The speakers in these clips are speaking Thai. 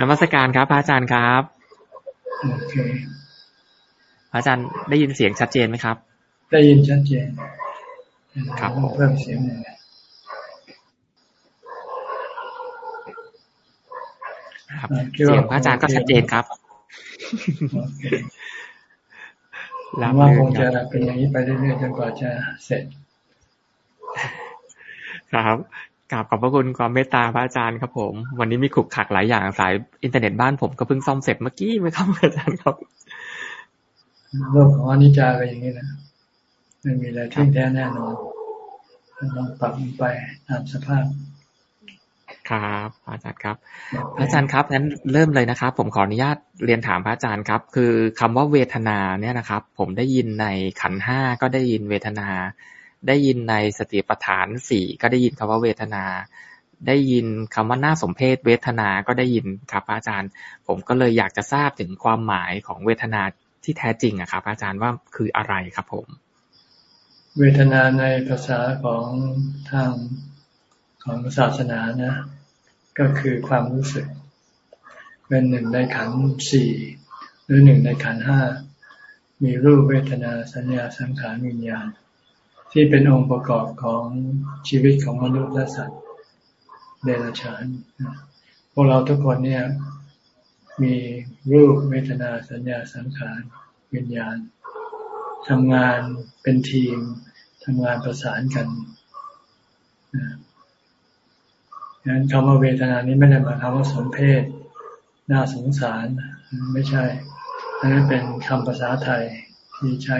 นมัสการครับพระอาจารย์ครับโอเคพระอาจารย์ได้ยินเสียงชัดเจนไหมครับ ได้ยินชัดเจน ครับเพิ่มเสียงหน่อยครับเสียงพระอาจารย์ก็ชัดเจนครับโอเครับว่ารื่คงคจะรับเป็นอย่างนี้ไปเรื่อยๆจนกว่าจะเสร็จ ครับ กราบขอบพระคุณความเมตตาพระอาจารย์ครับผม วันนี้มีขลุกขลักหลายอย่างสายอินเทอร์เน็ตบ้านผมก็เพิ่งซ่อมเสร็จเมื่อกี้ไหมครับอาจารย์ครับโลกของอนิจจาเป็นอย่างนี้นะไม่มีอะไรที่แท้แน่นอนต้องปรับมันไปตามสภาพ ครับ อาจารย์ครับพระอาจารย์ครับงั้นเริ่มเลยนะครับ ผมขออนุญาตเรียนถามพระอาจารย์ครับ คือคำว่าเวทนาเนี่ยนะครับ ผมได้ยินในขันธ์ห้าก็ได้ยินเวทนา ได้ยินในสติปัฏฐานสี่ก็ได้ยินคำว่าเวทนา ได้ยินคำว่าน่าสมเพศเวทนาก็ได้ยินครับพระอาจารย์ ผมก็เลยอยากจะทราบถึงความหมายของเวทนาที่แท้จริงอะครับ อาจารย์ว่าคืออะไรครับผม เวทนาในภาษาของทางของศาสนานะ ก็คือความรู้สึก เป็นหนึ่งในขันสี่หรือหนึ่งในขันห้ามีรูปเวทนาสัญญาสังขารวิญญาณ ที่เป็นองค์ประกอบของชีวิตของมนุษย์และสัตว์เดรัจฉานพวกเราทุกคนเนี่ยมีรูปเวทนาสัญญาสังขารวิญญาณทำงานเป็นทีมทำงานประสานกันดังนั้นคำว่าเวทนานี้ไม่ได้หมายความว่าสมเพศน่าสงสารไม่ใช่อันนั้นเป็นคำภาษาไทยที่ใช้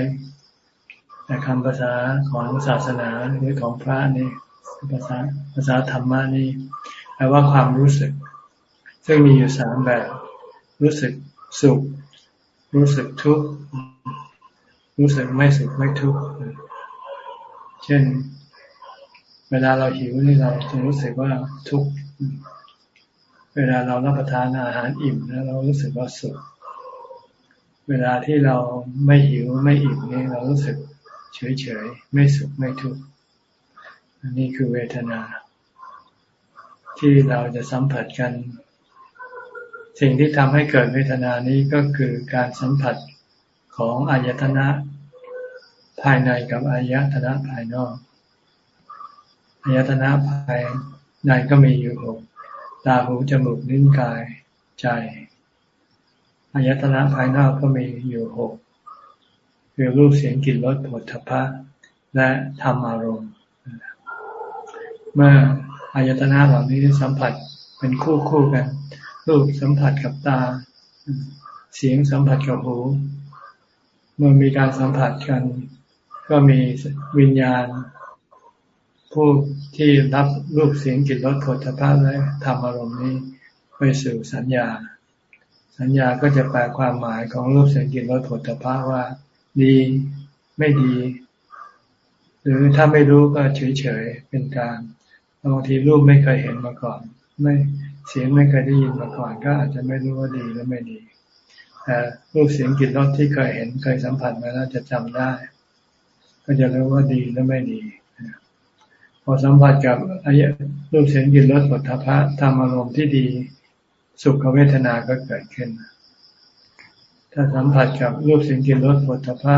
แต่คำภาษาของศาสนาหรือของพระนี่ภาษาภาษาธรรมะนี่แปลว่าความรู้สึก ซึ่งมีอยู่สามแบบ รู้สึกสุข รู้สึกทุกข์รู้สึกไม่สุขไม่ทุกข์เช่น เวลาเราหิวนี่เราจะรู้สึกว่าทุกข์เวลาเรารับประทานอาหารอิ่มแล้วเรารู้สึกว่าสุข เวลาที่เราไม่หิวไม่อิ่มนี่เรารู้สึก เฉยๆ ไม่สุขไม่ทุกข์อันนี้คือเวทนา ที่เราจะสัมผัสกัน สิ่งที่ทำให้เกิดเวทนานี้ก็คือการสัมผัสของอายตนะภายในกับอายตนะภายนอกอายตนะภายในก็มีอยู่หกตาหูจมูกลิ้นกายใจอายตนะภายนอกก็มีอยู่หก คือรูปเสียงกลิ่นรสผลทพะ และธรรมอารมณ์ เมื่ออายตนะเหล่านี้สัมผัสเป็นคู่คู่กัน รูปสัมผัสกับตา เสียงสัมผัสกับหู เมื่อมีการสัมผัสกัน ก็มีวิญญาณ ผู้ที่รับรูปเสียงกลิ่นรสผลทพะและธรรมอารมณ์นี้ไปสู่สัญญา สัญญาก็จะแปลความหมายของรูปเสียงกลิ่นรสผลทพะว่า ดีไม่ดี หรือถ้าไม่รู้ก็เฉยๆเป็นกลางบางทีรูปไม่เคยเห็นมาก่อน ไม่เสียงไม่เคยได้ยินมาก่อน ก็อาจจะไม่รู้ว่าดีหรือไม่ดีแต่รูปเสียงกลิ่นรสที่เคยเห็นเคยสัมผัสมาแล้วจะจำได้ ก็จะรู้ว่าดีหรือไม่ดีพอสัมผัสกับอายะรูปเสียงกลิ่นรสผลทพะธรรมอารมณ์ที่ดี สุขเวทนาก็เกิดขึ้น ถ้าสัมผัสกับรูปเสียงกลิ่นรสผลทพะ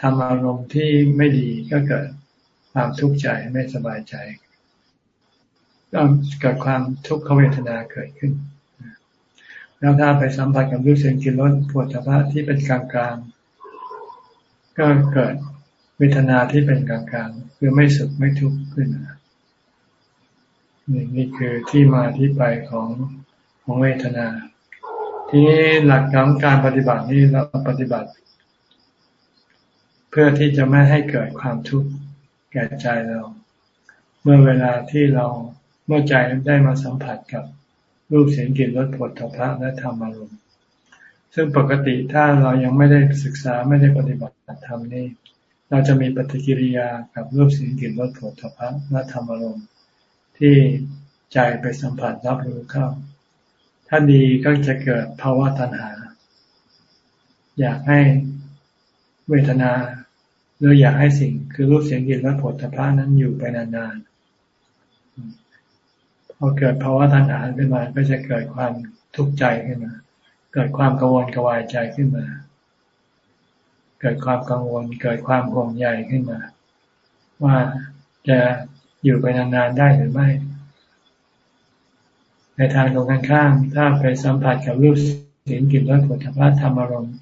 ธรรมอารมณ์ที่ไม่ดีก็เกิดความทุกข์ใจไม่สบายใจ ก็เกิดความทุกขเวทนาเกิดขึ้น แล้วถ้าไปสัมผัสกับรูปเสียงกลิ่นรสผลทพะที่เป็นกลางกลางก็เกิดเวทนาที่เป็นกลางกลางคือไม่สุขไม่ทุกข์ขึ้นนี่นี่คือที่มาที่ไปของของเวทนา ทีนี้หลักของการปฏิบัตินี้เราปฏิบัติ เพื่อที่จะไม่ให้เกิดความทุกข์แก่ใจเรา เมื่อเวลาที่เราเมื่อใจได้มาสัมผัสกับรูปเสียงกลิ่นรสผลทพะและธรรมอารมณ์ซึ่งปกติถ้าเรายังไม่ได้ศึกษาไม่ได้ปฏิบัติธรรมนี่เราจะมีปฏิกิริยากับรูปเสียงกลิ่นรสผลทพะและธรรมอารมณ์ที่ใจไปสัมผัสรับรู้เข้า ถ้าดีก็จะเกิดภาวะตัณหา อยากให้เวทนาหรืออยากให้สิ่งคือรูปเสียงกลิ่นรสผลทพะนั้นอยู่ไปนานๆพอเกิดภาวะตัณหาขึ้นมาก็จะเกิดความทุกข์ใจขึ้นมา เกิดความกังวลกวายใจขึ้นมา เกิดความกังวล เกิดความห่วงใยขึ้นมา ว่าจะอยู่ไปนานๆได้หรือไม่ ในทางตรงกันข้ามถ้าไปสัมผัสกับรูปเสียงกลิ่นรสผลิภัณฑ์ธรรมอารมณ์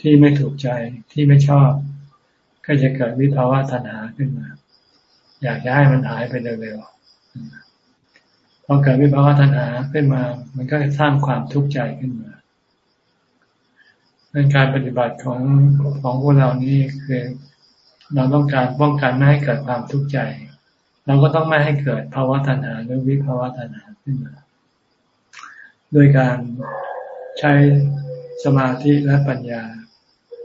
ที่ไม่ถูกใจที่ไม่ชอบ ก็จะเกิดวิภาวะตัณหาขึ้นมา อยากจะให้มันหายไปเร็วๆพอเกิดวิภาวะตัณหาขึ้นมา มันก็สร้างความทุกข์ใจขึ้นมาในการปฏิบัติของของพวกเรานี่คือ เราต้องการป้องกันไม่ให้เกิดความทุกข์ใจ เราก็ต้องไม่ให้เกิดภาวะตัณหาหรือวิภาวะตัณหาขึ้นมา โดยการใช้สมาธิและปัญญา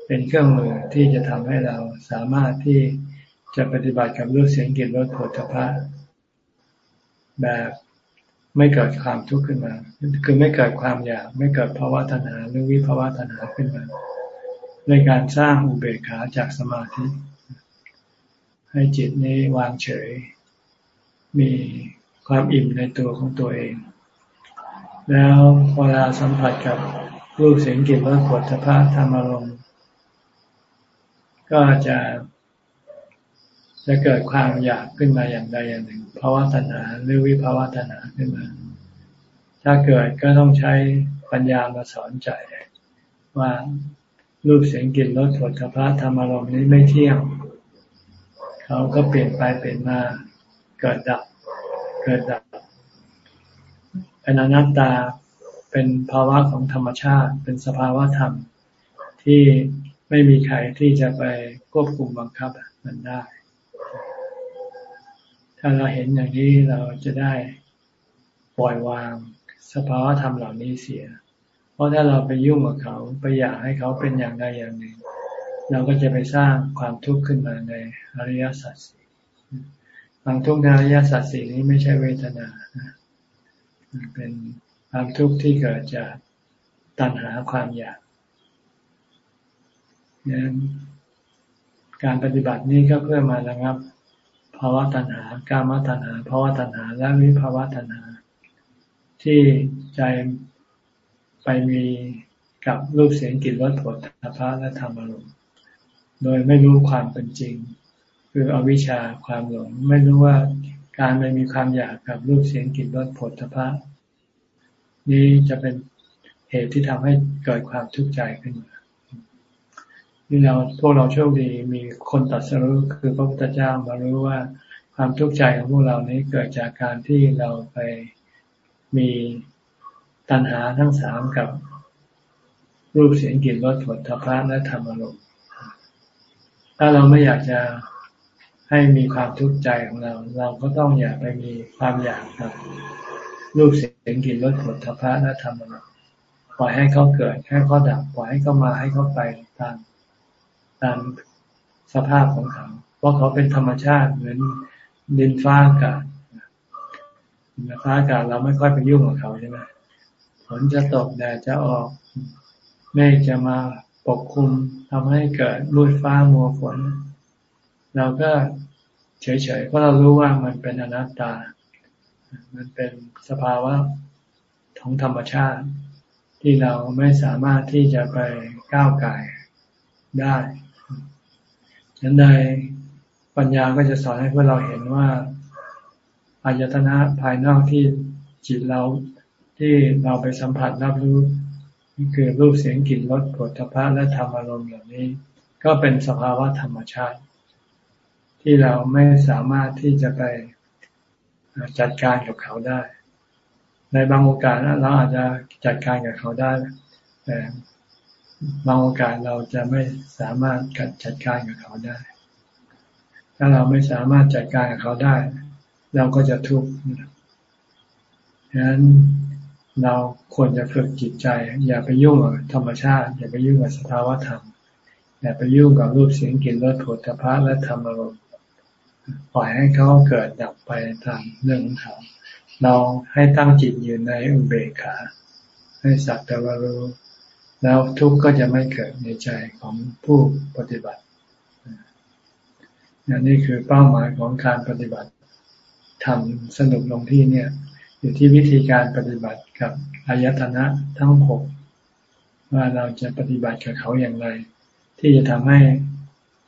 เป็นเครื่องมือที่จะทำให้เราสามารถที่จะปฏิบัติกับรูปเสียงกลิ่นรสผลิภัณฑ์แบบไม่เกิดความทุกข์ขึ้นมา คือไม่เกิดความอยาก ไม่เกิดภาวะตัณหาหรือวิภาวะตัณหาขึ้นมาในการสร้างอุเบกขาจากสมาธิ ให้จิตนี้วางเฉย มีความอิ่มในตัวของตัวเอง แล้วเวลาสัมผัสกับรูปเสียงกลิ่นรสผลิภัณฑ์ธรรมอารมณ์ก็จะจะเกิดความอยากขึ้นมาอย่างใดอย่างหนึ่งภาวะตัณหาหรือวิภาวะตัณหาขึ้นมา ถ้าเกิดก็ต้องใช้ปัญญามาสอนใจว่ารูปเสียงกลิ่นรสผลกพระธรรมอารมณ์นี้ไม่เที่ยงเขาก็เปลี่ยนไปเปลี่ยนมาเกิดดับ เกิดดับ เป็นอนัตตาเป็นภาวะของธรรมชาติ เป็นสภาวะธรรม ที่ไม่มีใครที่จะไปควบคุมบังคับมันได้ ถ้าเราเห็นอย่างนี้เราจะได้ปล่อยวางสภาวะธรรมเหล่านี้เสีย เพราะถ้าเราไปยุ่งกับเขาไปอยากให้เขาเป็นอย่างใดอย่างหนึ่ง เราก็จะไปสร้างความทุกข์ขึ้นมาในอริยสัจสี่ความทุกข์ในอริยสัจสี่นี้ไม่ใช่เวทนา เป็นความทุกข์ที่เกิดจากตัณหาความอยากนั้นการปฏิบัตินี้ก็เพื่อมาระงับภาวะตัณหา การมตัณหาภาวะตัณหา และวิภาวะตัณหา ที่ใจไปมีกับรูปเสียงกลิ่นรสผลธรรมและธรรมอารมณ์ โดยไม่รู้ความเป็นจริง คืออวิชชาความหลง ไม่รู้ว่า การไม่มีความอยากกับรูปเสียงกลิ่นรสผลธรรมนี้จะเป็นเหตุที่ทำให้เกิดความทุกข์ใจขึ้นมานี่เราพวกเราโชคดีมีคนตัดสรู้คือพระพุทธเจ้ามารู้ว่าความทุกข์ใจของพวกเรานี้เกิดจากการที่เราไปมีตัณหาทั้งสามกับรูปเสียงกลิ่นรสผลทพะและธรรมอารมณ์ถ้าเราไม่อยากจะ ให้มีความทุกข์ใจของเรา เราก็ต้องอย่าไปมีความอยากกับรูปเสียงกลิ่นรสผลทพะและธรรมอารมณ์ปล่อยให้เขาเกิดให้เขาดับปล่อยให้เขามาให้เขาไปตามตามสภาพของเขา เพราะเขาเป็นธรรมชาติเหมือนดินฟ้าอากาศดินฟ้าอากาศเราไม่ค่อยไปยุ่งกับเขาใช่ไหมฝนจะตกแดดจะออกเมฆจะมาปกคลุมทำให้เกิดรุดฟ้ามัวฝน เราก็เฉยๆเพราะเรารู้ว่ามันเป็นอนัตตา มันเป็นสภาวะของธรรมชาติ ที่เราไม่สามารถที่จะไปก้าวไก่ได้ฉันใดปัญญาก็จะสอนให้พวกเราเห็นว่าอายตนะภายนอกที่จิตเราที่เราไปสัมผัสรับรู้นี่คือรูปเสียงกลิ่นรสผลทพะและธรรมอารมณ์เหล่านี้ ก็เป็นสภาวะธรรมชาติ ที่เราไม่สามารถที่จะไปจัดการกับเขาได้ ในบางโอกาสเราอาจจะจัดการกับเขาได้แต่บางโอกาสเราจะไม่สามารถจัดการกับเขาได้ ถ้าเราไม่สามารถจัดการกับเขาได้ เราก็จะทุกข์ฉะนั้นเราควรจะฝึกจิตใจ อย่าไปยุ่งกับธรรมชาติ อย่าไปยุ่งกับสภาวะธรรม อย่าไปยุ่งกับรูปเสียงกลิ่นรสผลิภัณฑ์และธรรมอารมณ์ ปล่อยให้เขาเกิดดับไปตามเรื่องของเขาเราให้ตั้งจิตอยู่ในอุเบกขา ให้สักแต่ว่ารู้แล้วทุกข์ก็จะไม่เกิดในใจของผู้ปฏิบัตินนี่คือเป้าหมายของการปฏิบัติทำสนุกลงที่เนี่ย อยู่ที่วิธีการปฏิบัติกับอายตนะทั้งหกว่าเราจะปฏิบัติกับเขาอย่างไร ที่จะทำให้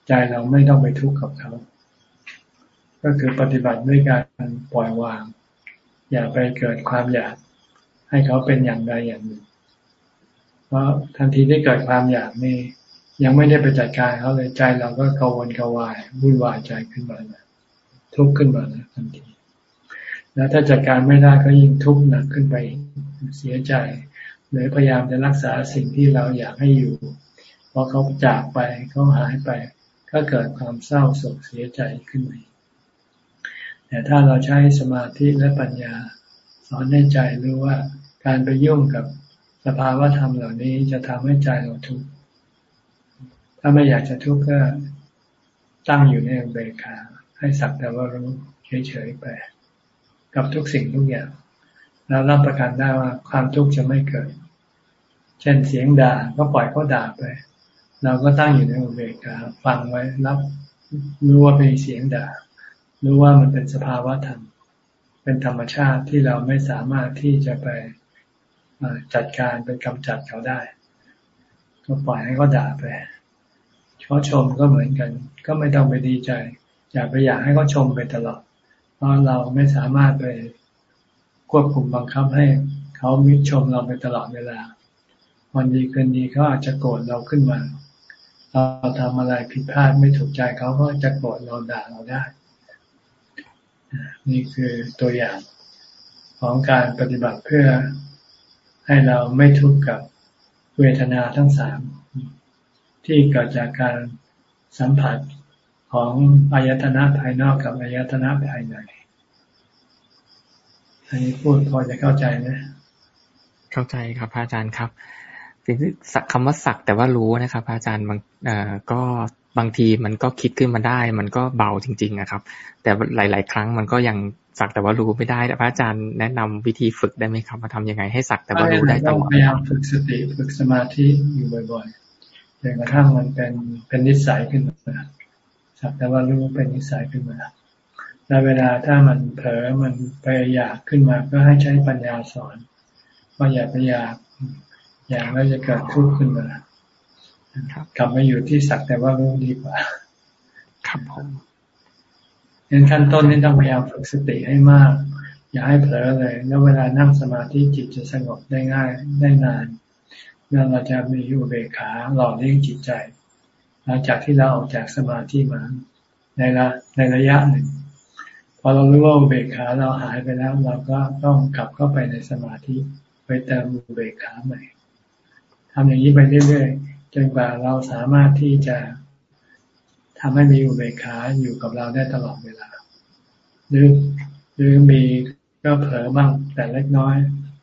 ใจเราไม่ต้องไปทุกข์กับเขา ก็คือปฏิบัติด้วยการปล่อยวาง อย่าไปเกิดความอยาก ให้เขาเป็นอย่างใดอย่างหนึ่ง เพราะทันทีที่เกิดความอยากนี่ยังไม่ได้ไปจัดการเขาเลยใจเราก็กังวลกังวายวุ่นวายใจขึ้นมานะทุกข์ขึ้นมานะทันที แล้วถ้าจัดการไม่ได้ก็ยิ่งทุกข์หนักขึ้นไปเสียใจหรือพยายามจะรักษาสิ่งที่เราอยากให้อยู่พอเขาจากไปเขาหายไป ก็เกิดความเศร้าโศกเสียใจขึ้นมา แต่ถ้าเราใช้สมาธิและปัญญา สอนให้ใจรู้ว่าการไปยุ่งกับสภาวะธรรมเหล่านี้จะทำให้ใจเราทุกข์ ถ้าไม่อยากจะทุกข์ก็ตั้งอยู่ในเบคา ให้สักแต่ว่ารู้เฉยๆไป กับทุกสิ่งทุกอย่างแล้วรับประกันได้ว่าความทุกข์จะไม่เกิด เช่นเสียงด่าก็ปล่อยเขาด่าไป เราก็ตั้งอยู่ในอุเบกขาฟังไว้รับรู้ว่าเป็นเสียงด่า รู้ว่ามันเป็นสภาวะธรรม เป็นธรรมชาติที่เราไม่สามารถที่จะไปจัดการเป็นกำจัดเขาได้ ก็ปล่อยให้เขาด่าไปเขาชมก็เหมือนกัน ก็ไม่ต้องไปดีใจ อย่าไปอยากให้เขาชมไปตลอด เพราะเราไม่สามารถไปควบคุมบังคับให้เขามิชมเราไปตลอดเวลา วันดีคืนดีเขาอาจจะโกรธเราขึ้นมา เราทำอะไรผิดพลาดไม่ถูกใจเขาก็จะโกรธเราด่าเราได้ นี่คือตัวอย่างของการปฏิบัติเพื่อให้เราไม่ทุกข์กับเวทนาทั้งสามที่เกิดจากการสัมผัสของอายตนะภายนอกกับอายตนะภายใน อันนี้พูดพอจะเข้าใจไหมเข้าใจครับอาจารย์ครับสิ่งที่คำว่าสักแต่ว่ารู้นะครับอาจารย์บางก็ บางทีมันก็คิดขึ้นมาได้ มันก็เบาจริงๆนะครับ แต่หลาย ๆ ครั้งมันก็ยังสักแต่ว่ารู้ไม่ได้พระอาจารย์แนะนำวิธีฝึกได้ไหมครับว่าทำยังไงให้สักแต่ว่ารู้ได้ตลอดพยายามฝึกสติฝึกสมาธิอยู่บ่อยๆจนกระทั่งมันเป็นเป็นนิสัยขึ้นมาสักแต่ว่ารู้เป็นนิสัยขึ้นมาแล้วเวลาถ้ามันเผลอมันไปอยากขึ้นมาก็ให้ใช้ปัญญาสอนว่าอย่าไปอยากอยากแล้วจะเกิดทุกข์ขึ้นมา กลับมาอยู่ที่สักแต่ว่ารู้ดีกว่า ครับผมเน้นขั้นต้นนี่ต้องพยายามฝึกสติให้มาก อย่าให้เผลอเลย แล้วเวลานั่งสมาธิจิตจะสงบได้ง่ายได้นานเมื่อเราจะมีอุเบกขาหล่อเลี้ยงจิตใจ หลังจากที่เราออกจากสมาธิมาในระในระยะหนึ่งพอเรารู้ว่าอุเบกขาเราหายไปแล้วเราก็ต้องกลับเข้าไปในสมาธิไปเติมอุเบกขาใหม่ทำอย่างนี้ไปเรื่อยๆ จนกว่าเราสามารถที่จะทำให้มีอุเบกขาอยู่กับเราได้ตลอดเวลา หรือหรือมีก็เผลอบ้างแต่เล็กน้อย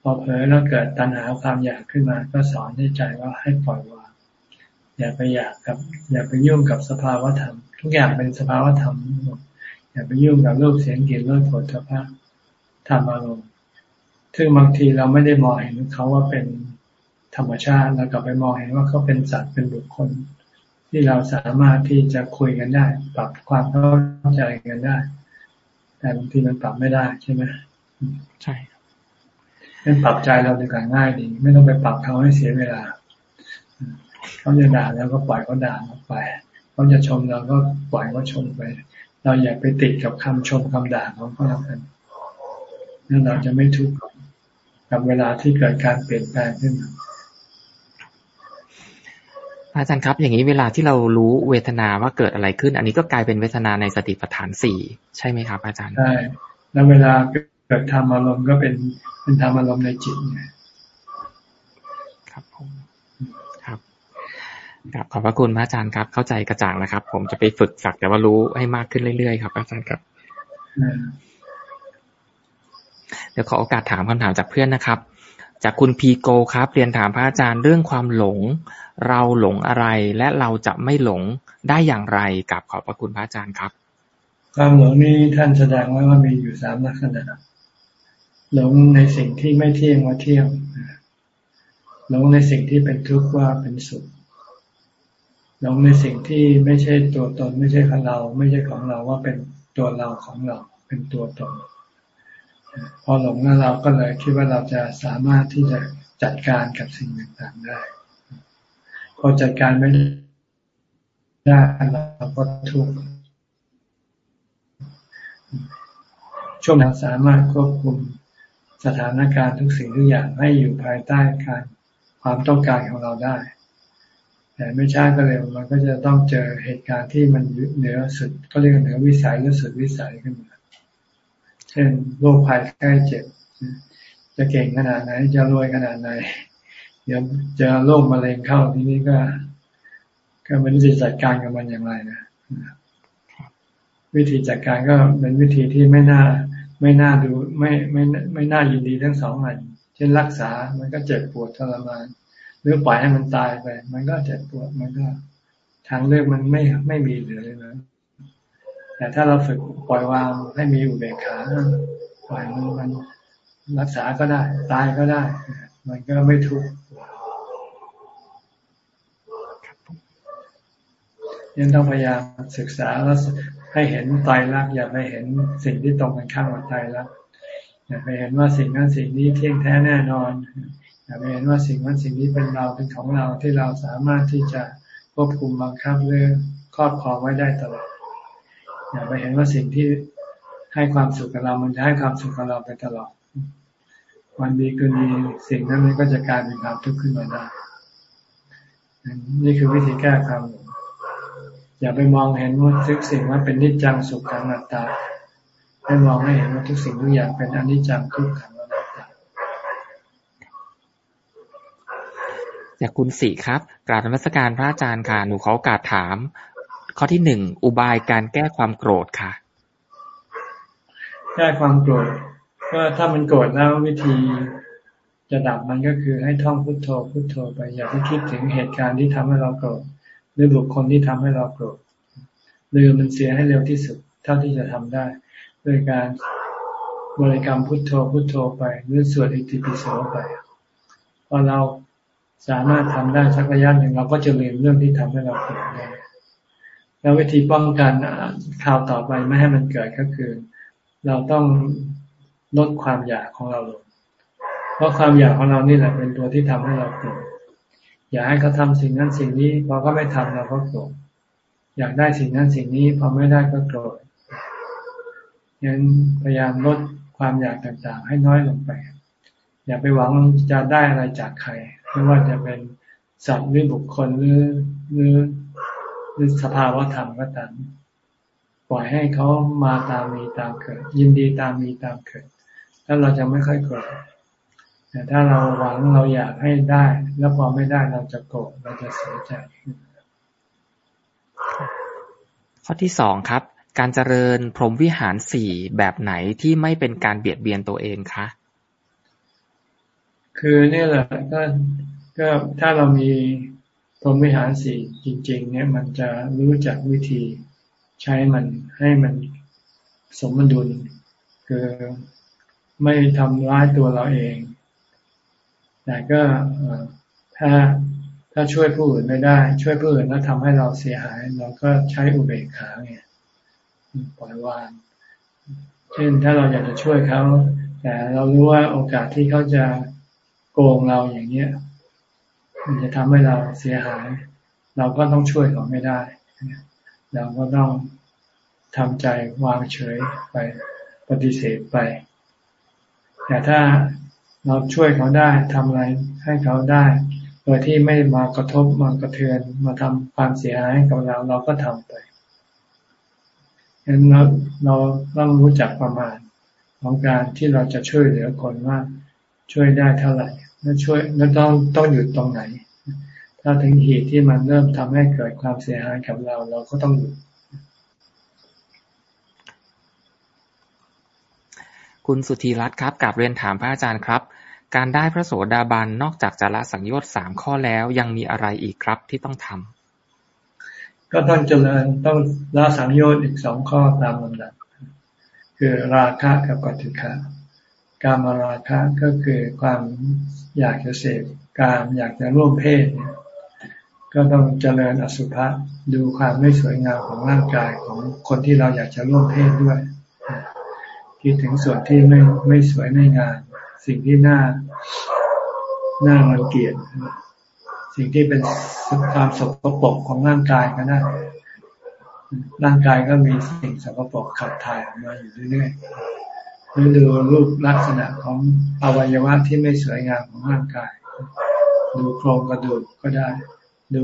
พอเผลอแล้วเกิดตัณหาความอยากขึ้นมา ก็สอนให้ใจว่าให้ปล่อยวางอย่าไปอยากกับ อย่าไปยุ่งกับสภาวะธรรม ทุกอย่างเป็นสภาวะธรรมหมดอย่าไปยุ่งกับรูปเสียงกลิ่นรสผลทพะธรรมอารมณ์ซึ่งบางทีเราไม่ได้มองเห็นเขาว่าเป็น ธรรมชาติเรากลับไปมองเห็นว่าเขาเป็นสัตว์เป็นบุคคล ที่เราสามารถที่จะคุยกันได้ ปรับความเข้าใจกันได้ แต่บางทีมันปรับไม่ได้ใช่ไหมใช่เป็นปรับใจเราดีกว่าง่ายดี ไม่ต้องไปปรับเขาให้เสียเวลาเขาจะด่าแล้วก็ปล่อยเขาด่าไปเขาจะชมเราก็ปล่อยเขาชมไป เราอย่าไปติดกับคำชมคำด่าของเขาแล้วกันนั่นเราจะไม่ทุกข์กับเวลาที่เกิดการเปลี่ยนแปลงขึ้น อาจารย์ครับ อย่างนี้เวลาที่เรารู้เวทนาว่าเกิดอะไรขึ้น อันนี้ก็กลายเป็นเวทนาในสติปัฏฐานสี่ใช่ไหมครับ อาจารย์ใช่แล้วเวลาเกิดธรรมอารมณ์ก็เป็นเป็นธรรมอารมณ์ในจิตไงครับผมครับขอบพระคุณพระอาจารย์ครับ เข้าใจกระจ่างแล้วครับ ผมจะไปฝึกสักแต่ว่ารู้ให้มากขึ้นเรื่อยๆครับ อาจารย์ครับเดี๋ยวขอโอกาสถามคำถามจากเพื่อนนะครับ จากคุณพีโกครับ เรียนถามพระอาจารย์เรื่องความหลง เราหลงอะไร และเราจะไม่หลงได้อย่างไรกับขอบพระคุณพระอาจารย์ครับ ความหลงนี้ท่านแสดงไว้ว่ามีอยู่สามลักษณะหลงในสิ่งที่ไม่เที่ยงว่าเที่ยงหลงในสิ่งที่เป็นทุกข์ว่าเป็นสุขหลงในสิ่งที่ไม่ใช่ตัวตน ไม่ใช่ของเรา ไม่ใช่ของเราว่าเป็นตัวเราของเรา เป็นตัวตน พอหลงแล้วเราก็เลยคิดว่าเราจะสามารถที่จะจัดการกับสิ่งต่างๆได้พอจัดการไม่ได้เราก็ทุกข์ช่วงนั้นสามารถควบคุมสถานการณ์ทุกสิ่งทุกอย่างให้อยู่ภายใต้การความต้องการของเราได้ แต่ไม่ช้าก็เร็วมันก็จะต้องเจอเหตุการณ์ที่มันเหนือสุดก็เรียกเหนือวิสัยหรือสุดวิสัยขึ้นมา ช่นโรคภัยใกล้เจ็บ จะเก่งขนาดไหน จะรวยขนาดไหน เดี๋ยวเจอโรคมะเร็งเข้าทีนี้ก็ ก็ไม่รู้จะจัดการกับมันอย่างไรนะวิธีจัดการก็เป็นวิธีที่ไม่น่า ไม่น่าดูไม่ไม่ไม่น่ายินดีทั้งสองอันเช่นรักษา มันก็เจ็บปวดทรมาน หรือปล่อยให้มันตายไป มันก็เจ็บปวด มันก็ทางเลือกมันไม่ไม่มีเหลือเลยนะ แต่ถ้าเราฝึกปล่อยวางให้มีอุเบกขาปล่อยมันมันรักษาก็ได้ ตายก็ได้ มันก็ไม่ทุกข์ยังต้องพยายามศึกษาแล้วให้เห็นไตรลักอย่าไปเห็นสิ่งที่ตรงกันข้ามกับไตรลักอย่าไปเห็นว่าสิ่งนั้นสิ่งนี้เที่ยงแท้แน่นอนอย่าไปเห็นว่าสิ่งนั้นสิ่งนี้เป็นเราเป็นของเราที่เราสามารถที่จะควบคุมบังคับหรือครอบครองไว้ได้ตลอด อย่าไปเห็นว่าสิ่งที่ให้ความสุขกับเรา มันจะให้ความสุขกับเราไปตลอด วันดีคืนดีสิ่งนั้นมันก็จะกลายเป็นความทุกข์ขึ้นมาได้ นี่คือวิธีแก้ความหลงอย่าไปมองเห็นว่าทุกสิ่งว่าเป็นนิจจังสุขขังอัตตา ให้มองให้เห็นว่าทุกสิ่งทุกอย่างเป็นอนิจจังทุกขังอนัตตาจากคุณสีครับกราบธรรมสการพระอาจารย์ค่ะหนูขอโอกาสถาม ข้อที่หนึ่งอุบายการแก้ความโกรธค่ะ แก้ความโกรธก็ถ้ามันโกรธแล้ววิธีจะดับมันก็คือให้ท่องพุทโธพุทโธไปอย่าไปคิดถึงเหตุการณ์ที่ทำให้เราโกรธหรือบุคคลที่ทำให้เราโกรธลืมมันเสียให้เร็วที่สุด เท่าที่จะทำได้ โดยการบริกรรมพุทโธพุทโธไปหรือสวดอิติปิโสไปพอเราสามารถทำได้สักระยะหนึ่งเราก็จะลืมเรื่องที่ทำให้เราโกรธได้ แล้ววิธีป้องกันข่าวต่อไปไม่ให้มันเกิดก็คือ เราต้องลดความอยากของเราลง เพราะความอยากของเรานี่แหละเป็นตัวที่ทำให้เราโกรธอยากให้เขาทาสิ่งนั้นสิ่งนี้พอก็ไม่ทำเราก็โกรธอยากได้สิ่งนั้นสิ่งนี้พอไม่ได้ก็โกรธยังพยายามลดความอยากต่างๆ ให้น้อยลงไป อย่าไปหวังจะได้อะไรจากใครไม่ว่าจะเป็นสัตว์หรือบุคคลหรือหรือ หรือสภาวะธรรมก็ตามปล่อยให้เขามาตามมีตามเกิด ยินดีตามมีตามเกิดแล้วเราจะไม่ค่อยโกรธแต่ถ้าเราหวังเราอยากให้ได้ แล้วพอไม่ได้เราจะโกรธเราจะเสียใจข้อที่สองครับ การเจริญพรหมวิหารสี่แบบไหนที่ไม่เป็นการเบียดเบียนตัวเองคะคือเนี่ยแหละก็ก็ถ้าเรามี พรหมวิหารสี่จริง ๆ เนี่ยมันจะรู้จักวิธีใช้มันให้มันสมดุล คือไม่ทำร้ายตัวเราเอง แต่ก็ถ้าถ้าช่วยผู้อื่นไม่ได้ ช่วยผู้อื่นแล้วทำให้เราเสียหาย เราก็ใช้อุเบกขาไงปล่อยวางเช่นถ้าเราอยากจะช่วยเขา แต่เรารู้ว่าโอกาสที่เขาจะโกงเราอย่างเนี้ย มันจะทำให้เราเสียหาย เราก็ต้องช่วยเขาไม่ได้เราก็ต้องทำใจวางเฉยไปปฏิเสธไป แต่ถ้าเราช่วยเขาได้ทำอะไรให้เขาได้ โดยที่ไม่มากระทบมากระเทือนมาทำความเสียหายกับเราเราก็ทำไปฉะนั้นเราเราต้องรู้จักประมาณของการที่เราจะช่วยเหลือคนว่าช่วยได้เท่าไหร่ และช่วยแล้วต้องต้องหยุดตรงไหน ถ้าถึงเหตุที่มันเริ่มทำให้เกิดความเสียหายกับเรา เราก็ต้องหยุด คุณสุธีรัตน์ครับกับเรียนถามพระอาจารย์ครับ การได้พระโสดาบันนอกจากจะละสังโยชน์สามข้อแล้วยังมีอะไรอีกครับที่ต้องทำก็ต้องเจริญต้องละสังโยชน์อีกสองข้อตามลำดับคือราคะกับกติกะ การมาราคะก็คือความอยากจะเสพการอยากจะร่วมเพศก็ต้องเจริญอสุภะดูความไม่สวยงามของร่างกายของคนที่เราอยากจะร่วมเพศด้วยคิดถึงส่วนที่ไม่ไม่สวยไม่งามสิ่งที่น่าน่ารังเกียจสิ่งที่เป็นความสกปรกของร่างกายก็ได้ร่างกายก็มีสิ่งสกปรกขับถ่ายออกมาอยู่เรื่อยๆ หรือดูรูปลักษณะของอวัยวะที่ไม่สวยงามของร่างกาย ดูโครงกระดูกก็ได้ ดู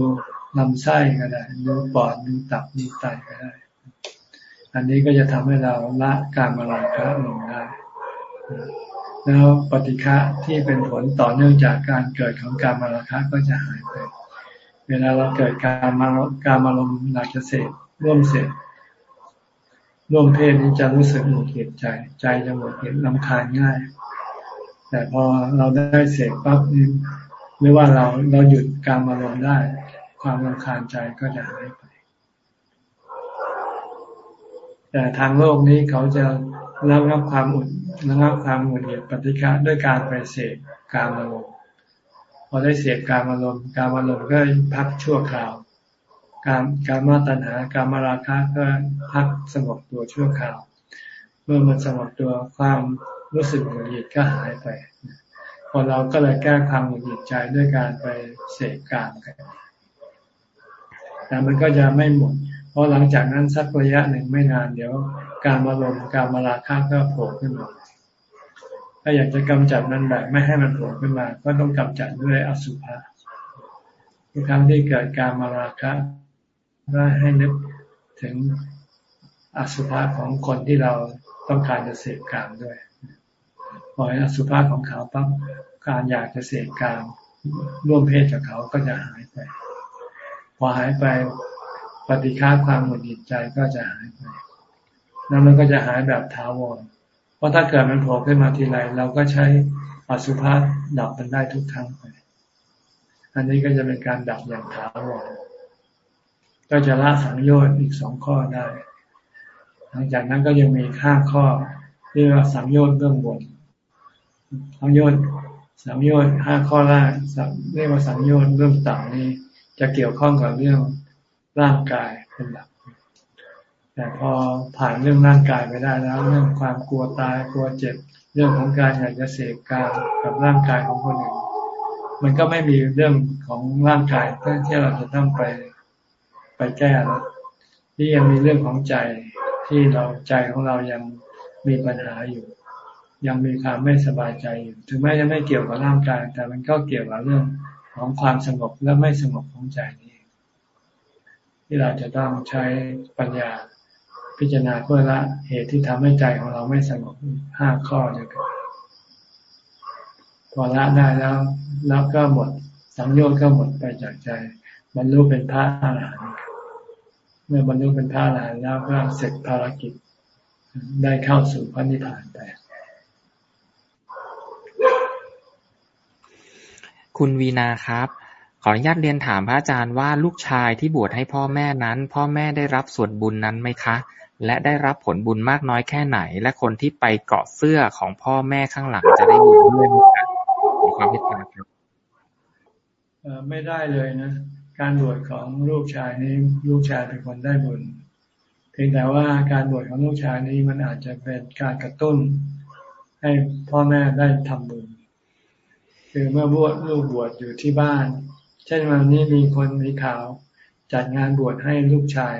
ลำไส้ก็ได้ ดูปอดดูตับดูไตก็ได้ อันนี้ก็จะทำให้เราละการมาลาคะลงได้แล้วปฏิฆะที่เป็นผลต่อเนื่องจากการเกิดของการมาราคะก็จะหายไป เวลาเราเกิดการมาการมาลมหนักจะเสพร่วมเสพ ร่วมเพศนี้จะรู้สึกหงุดหงิดใจ ใจจะหงุดหงิดลำคาญง่าย แต่พอเราได้เสพปั๊บนี่หรือว่าเราเราหยุดการมาลมได้ ความลำคาญใจก็จะหายไป แต่ทางโลกนี้เขาจะระงับความอุ่นระงับความหงุดหงิดปฏิฆะด้วยการไปเสพการอารมณ์พอได้เสพการอารมณ์การอารมณ์ก็พักชั่วคราว การการมาตัณหาการมาราคะก็พักสงบตัวชั่วคราว เมื่อมันสงบตัวความรู้สึกหงุดหงิดก็หายไปพอเราก็เลยแก้ความหงุดหงิดใจด้วยการไปเสพกามกันแต่มันก็จะไม่หมด เพราะหลังจากนั้นสักระยะหนึ่งไม่นานเดี๋ยว การมาลมการมาราคะก็โผล่ขึ้นมาถ้าอยากจะกำจัดมันแบบไม่ให้มันโผล่ขึ้นมา ก็ต้องกำจัดด้วยอสุภะทุกครั้งที่เกิดการมาราคะ ก็ให้นึกถึงอสุภะของคนที่เราต้องการจะเสพกามด้วยพออสุภะของเขาปั๊บการอยากจะเสพกามร่วมเพศกับเขาก็จะหายไป พอหายไปปฏิฆาความหงุดหงิดใจก็จะหายไป แล้วมันก็จะหายแบบถาวร เพราะถ้าเกิดมันโผล่ขึ้นมาทีไรเราก็ใช้อสุภะดับมันได้ทุกครั้งไป อันนี้ก็จะเป็นการดับอย่างถาวร ก็จะละสังโยชน์อีกสองข้อได้ หลังจากนั้นก็ยังมีห้าข้อเรียกว่าสังโยชน์เบื้องบน สังโยชน์สังโยชน์ห้าข้อแรกเรียกว่าสังโยชน์เบื้องต่ำนี้ จะเกี่ยวข้องกับเรื่องร่างกายเป็นหลัก แต่พอผ่านเรื่องร่างกายไปได้แล้ว เรื่องความกลัวตายกลัวเจ็บ เรื่องของการอยากจะเสพการกับร่างกายของคนอื่นมันก็ไม่มีเรื่องของร่างกายเพื่อที่เราจะต้องไป ไปแก้แล้วที่ยังมีเรื่องของใจที่เราใจของเรายังมีปัญหาอยู่ ยังมีความไม่สบายใจอยู่ ถึงแม้จะไม่เกี่ยวกับร่างกาย แต่มันก็เกี่ยวกับเรื่องของความสงบและไม่สงบของใจนี้ ที่เราจะต้องใช้ปัญญาพิจารณาเพื่อละเหตุที่ทำให้ใจของเราไม่สงบห้าข้อด้วยกันพอละได้แล้วแล้วก็หมดสังโยชน์ก็หมดไปจากใจบรรลุเป็นพระอรหันต์ มื่อบรรลุเป็นพระอรหันต์แล้วก็เสร็จภารกิจ ได้เข้าสู่พระนิพพานไป คุณวีนาครับ ขออนุญาตเรียนถามพระอาจารย์ว่าลูกชายที่บวชให้พ่อแม่นั้น พ่อแม่ได้รับส่วนบุญนั้นไหมคะ และได้รับผลบุญมากน้อยแค่ไหน และคนที่ไปเกาะเสื้อของพ่อแม่ข้างหลังจะได้บุญด้วยไหมครับขอความเมตตาครับไม่ได้เลยนะ การบวชของลูกชายนี้ลูกชายเป็นคนได้บุญเพียงแต่ว่าการบวชของลูกชายนี้มันอาจจะเป็นการกระตุ้น ให้พ่อแม่ได้ทำบุญคือเมื่อบวชลูกบวชอยู่ที่บ้าน เช่นวันนี้มีคนมีข่าวจัดงานบวชให้ลูกชาย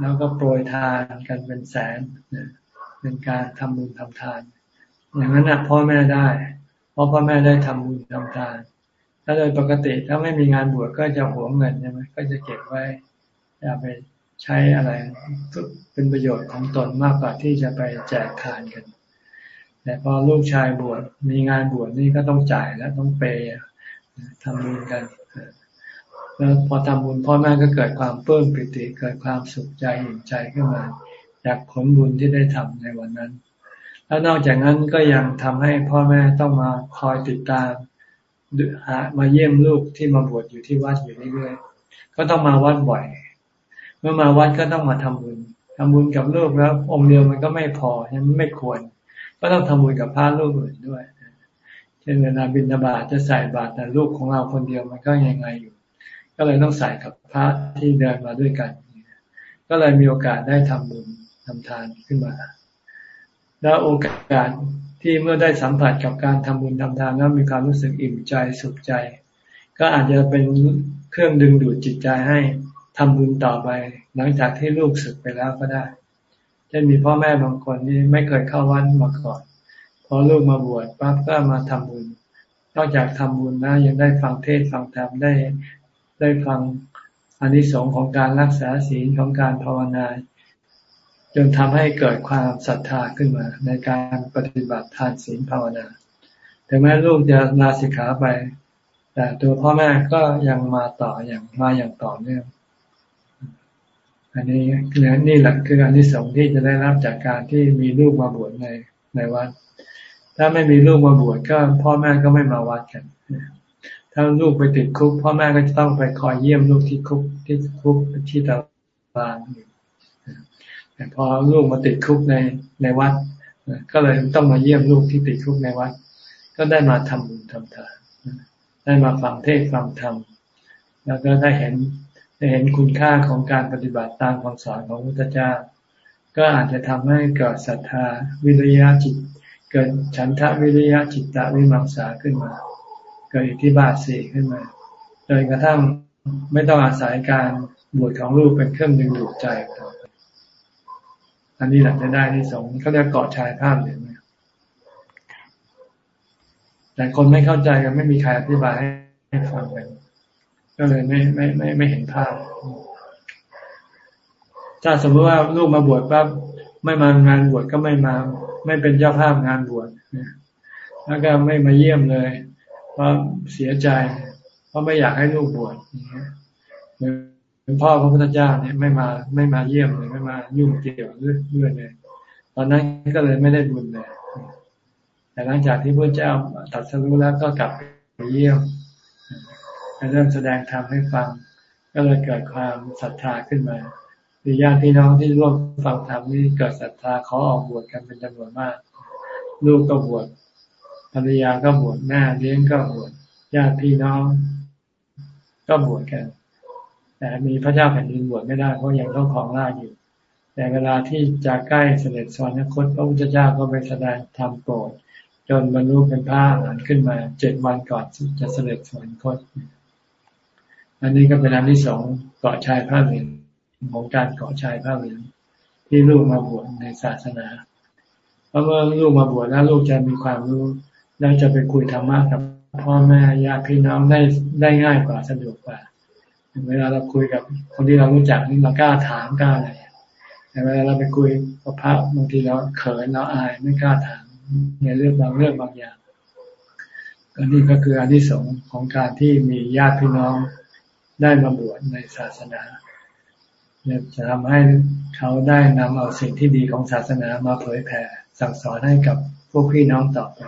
แล้วก็โปรยทานกันเป็นแสนเป็นการทำบุญทำทาน อย่างนั้นนะพ่อแม่ได้ เพราะพ่อแม่ได้ทำบุญทำทาน ถ้าโดยปกติถ้าไม่มีงานบวชก็จะหวงเงินใช่ไหมก็จะเก็บไว้อย่าไปใช้อะไรเป็นประโยชน์ของตนมากกว่าที่จะไปแจกทานกัน แต่พอลูกชายบวชมีงานบวชนี่ก็ต้องจ่ายแล้วต้องเปย์ทำบุญกันแล้วพอทำบุญพ่อแม่ก็เกิดความเพิ่มปิติเกิดความสุขใจอิ่มใจขึ้นมาจากผลบุญที่ได้ทำในวันนั้น แล้วนอกจากนั้นก็ยังทำให้พ่อแม่ต้องมาคอยติดตาม หามาเยี่ยมลูกที่มาบวชอยู่ที่วัดอยู่เรื่อยๆก็ต้องมาวัดบ่อย เมื่อมาวัดก็ต้องมาทำบุญทำบุญกับลูกแล้ว องค์เดียวมันก็ไม่พอยังไม่ควร ก็ต้องทำบุญกับพระลูกอื่นด้วยเช่นเวลาบิณฑบาตจะใส่บาตรแต่ลูกของเราคนเดียวมันก็ยังไงอยู่ ก็เลยต้องใส่กับพระที่เดินมาด้วยกัน ก็เลยมีโอกาสได้ทำบุญทำทานขึ้นมา แล้วโอกาส ที่เมื่อได้สัมผัสกับการทำบุญทำทานแล้วมีความรู้สึกอิ่มใจสุขใจ ก็อาจจะเป็นเครื่องดึงดูดจิตใจให้ทำบุญต่อไป หลังจากที่ลูกศึกไปแล้วก็ได้เช่นมีพ่อแม่บางคนที่ไม่เคยเข้าวัดมาก่อน พอลูกมาบวชปั๊บก็มาทำบุญ นอกจากทำบุญนะยังได้ฟังเทศฟังธรรมได้ได้ฟังอานิสงส์ของการรักษาศีลของการภาวนา จนทำให้เกิดความศรัทธาขึ้นมา ในการปฏิบัติทานศีลภาวนา ถึงแม้ลูกจะลาสิกขาไป แต่ตัวพ่อแม่ก็ยังมาต่ออย่างมาอย่างต่อเนื่องอันนี้นี่แหละคืออันที่สองที่จะได้รับจากการที่มีลูกมาบวชในในวัด ถ้าไม่มีลูกมาบวชก็ พ่อแม่ก็ไม่มาวัดกัน ถ้าลูกไปติดคุก พ่อแม่ก็จะต้องไปคอยเยี่ยมลูกที่คุกที่คุกที่ตารางอยู่ พอลูกมาติดคุกในในวัดก็เลยต้องมาเยี่ยมลูกที่ติดคุกในวัด ก็ได้มาทำบุญทำทานได้มาฟังเทศฟังธรรมแล้วก็ได้เห็นได้เห็นคุณค่าของการปฏิบัติตามคำสอนของพระพุทธเจ้า ก็อาจจะทำให้เกิดศรัทธาวิริยะจิต เกิดฉันทะวิริยะจิตตะวิมังสาขึ้นมา เกิดอิทธิบาทสี่ขึ้นมาจนกระทั่งไม่ต้องอาศัยการบวชของลูกเป็นเครื่องดึงดูดใจ อันนี้แหละจะได้ที่สองเขาเรียกเกาะชายภาพเหลืองแต่คนไม่เข้าใจกันไม่มีใครอธิบายให้ฟังกันก็เลยไม่ไม่ไม่ไม่เห็นภาพ ถ้าสมมติว่าลูกมาบวชปั๊บไม่มางานบวชก็ไม่มา ไม่เป็นเจ้าภาพงานบวชแล้วก็ไม่มาเยี่ยมเลยเพราะเสียใจ เพราะไม่อยากให้ลูกบวชอย่างเงี้ย เป็นพ่อพระพุทธเจ้าเนี่ยไม่มาไม่มาเยี่ยมเลยไม่มายุ่งเกี่ยวเรื่องเลยตอนนั้นก็เลยไม่ได้บุญเลยแต่หลังจากที่พระเจ้าตัดสรู้แล้วก็กลับไปเยี่ยมเริ่มแสดงธรรมให้ฟัง ก็เลยเกิดความศรัทธาขึ้นมารือญาติพี่น้องที่ร่วมฟังธรรมนี่เกิดศรัทธาเขอออกบวชกันเป็นจำนวนมาก ลูกก็บวชภรรยาก็บวชแม่เลี้ยงก็บวชญาติพี่น้อง ก็บวชกัน แต่มีพระเจ้าแผ่นดินบวชไม่ได้ เพราะยังต้องของราชอยู่ แต่เวลาที่จะใกล้เสด็จสวรรคตพระพุทธเจ้าก็ไปแสดงธรรมโปรดจนบรรลุเป็นพระอรหันต์ขึ้นมาเจ็ดวันก่อนจะเสด็จสวรรคต อันนี้ก็เป็นอันที่สองเกาะชายผ้าเหลืองของการเกาะชายผ้าเหลืองที่ลูกมาบวชในศาสนาเพราะเมื่อลูกมาบวชแล้วลูกจะมีความรู้แล้วจะไปคุยธรรมะกับพ่อแม่ญาติพี่น้องได้ได้ง่ายกว่าสะดวกกว่า เวลาเราคุยกับคนที่เรารู้จักนี่เรากล้าถามกล้าอะไรแต่เวลาเราไปคุยกับพระบางทีเราเขินเราอายไม่กล้าถามในเรื่องบางเรื่องบางอย่างก็นี่ก็คืออันที่สองของการที่มีญาติพี่น้องได้มาบวชในศาสนาจะทำให้เขาได้นำเอาสิ่งที่ดีของศาสนามาเผยแผ่สั่งสอนให้กับพวกพี่น้องต่อไป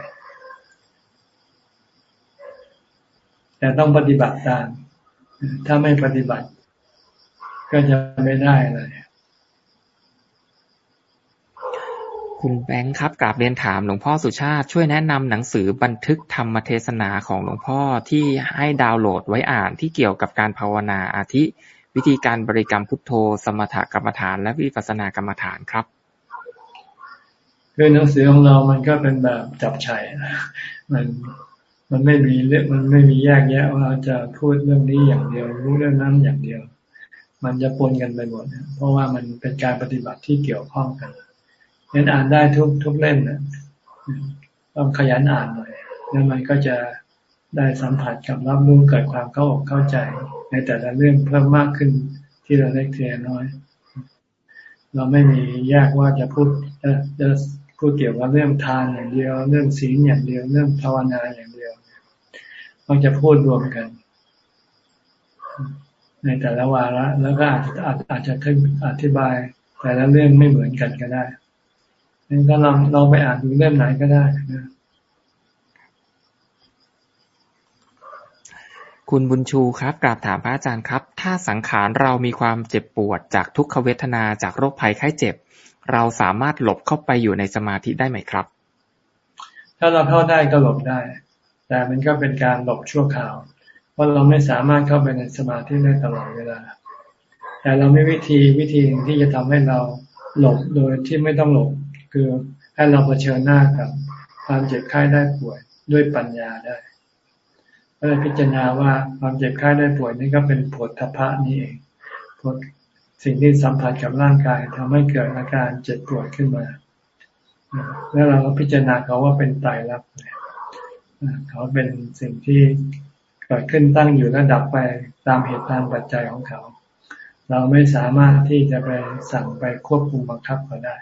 แต่ต้องปฏิบัติตาม ถ้าไม่ปฏิบัติ ก็จะไม่ได้เลยคุณแบงค์ครับกราบเรียนถามหลวงพ่อสุชาติช่วยแนะนำหนังสือบันทึกธรรมเทศนาของหลวงพ่อที่ให้ดาวน์โหลดไว้อ่านที่เกี่ยวกับการภาวนาอาทิ วิธีการบริกรรมพุทโธ สมถกรรมฐานและวิปัสสนากรรมฐานครับคือหนังสือของเรามันก็เป็นแบบจับชัยมัน มันไม่มีเรื่องมันไม่มีแยกแยะว่าจะพูดเรื่องนี้อย่างเดียว รู้เรื่องนั้นอย่างเดียว มันจะปนกันไปหมดเพราะว่ามันเป็นการปฏิบัติที่เกี่ยวข้องกันเน้นอ่านได้ทุกทุกเล่มนะต้องขยันอ่านหน่อยแล้วมันก็จะได้สัมผัสกับรับรู้เกิดความเข้าอกเข้าใจ ในแต่ละเรื่องเพิ่มมากขึ้นที่เราเล็กเทียน้อย เราไม่มีแยกว่าจะพูดจะจะ พูดเกี่ยวกับเรื่องทานอย่างเดียว เรื่องศีลอย่างเดียว เรื่องภาวนาอย่างเดียวมักจะพูดรวมกัน ในแต่ละวาระแล้วก็อาจจะอาจจะอธิบายแต่ละเรื่องไม่เหมือนกันก็ได้งั้นก็ลองลองไปอ่านดูเล่มไหนก็ได้นะคุณบุญชูครับกราบถามพระอาจารย์ครับ ถ้าสังขารเรามีความเจ็บปวดจากทุกขเวทนาจากโรคภัยไข้เจ็บ เราสามารถหลบเข้าไปอยู่ในสมาธิได้ไหมครับ ถ้าเราเข้าได้ก็หลบได้ แต่มันก็เป็นการหลบชั่วคราว เพราะเราไม่สามารถเข้าไปในสมาธิได้ตลอดเวลา แต่เราไม่วิธีวิธีที่จะทำให้เราหลบโดยที่ไม่ต้องหลบ คือให้เราเผชิญหน้ากับความเจ็บไข้ได้ป่วยด้วยปัญญาได้ก็เลยพิจารณาว่าความเจ็บไข้ได้ป่วยนี่ก็เป็นผลทพะนี่เองผล สิ่งที่สัมผัสกับร่างกายทำให้เกิดอาการเจ็บปวดขึ้นมา แล้วเราก็พิจารณาเขาว่าเป็นตายรักเขาเป็นสิ่งที่เกิดขึ้นตั้งอยู่และดับไปตามเหตุตามปัจจัยของเขา เราไม่สามารถที่จะไปสั่งไปควบคุมบังคับเขาได้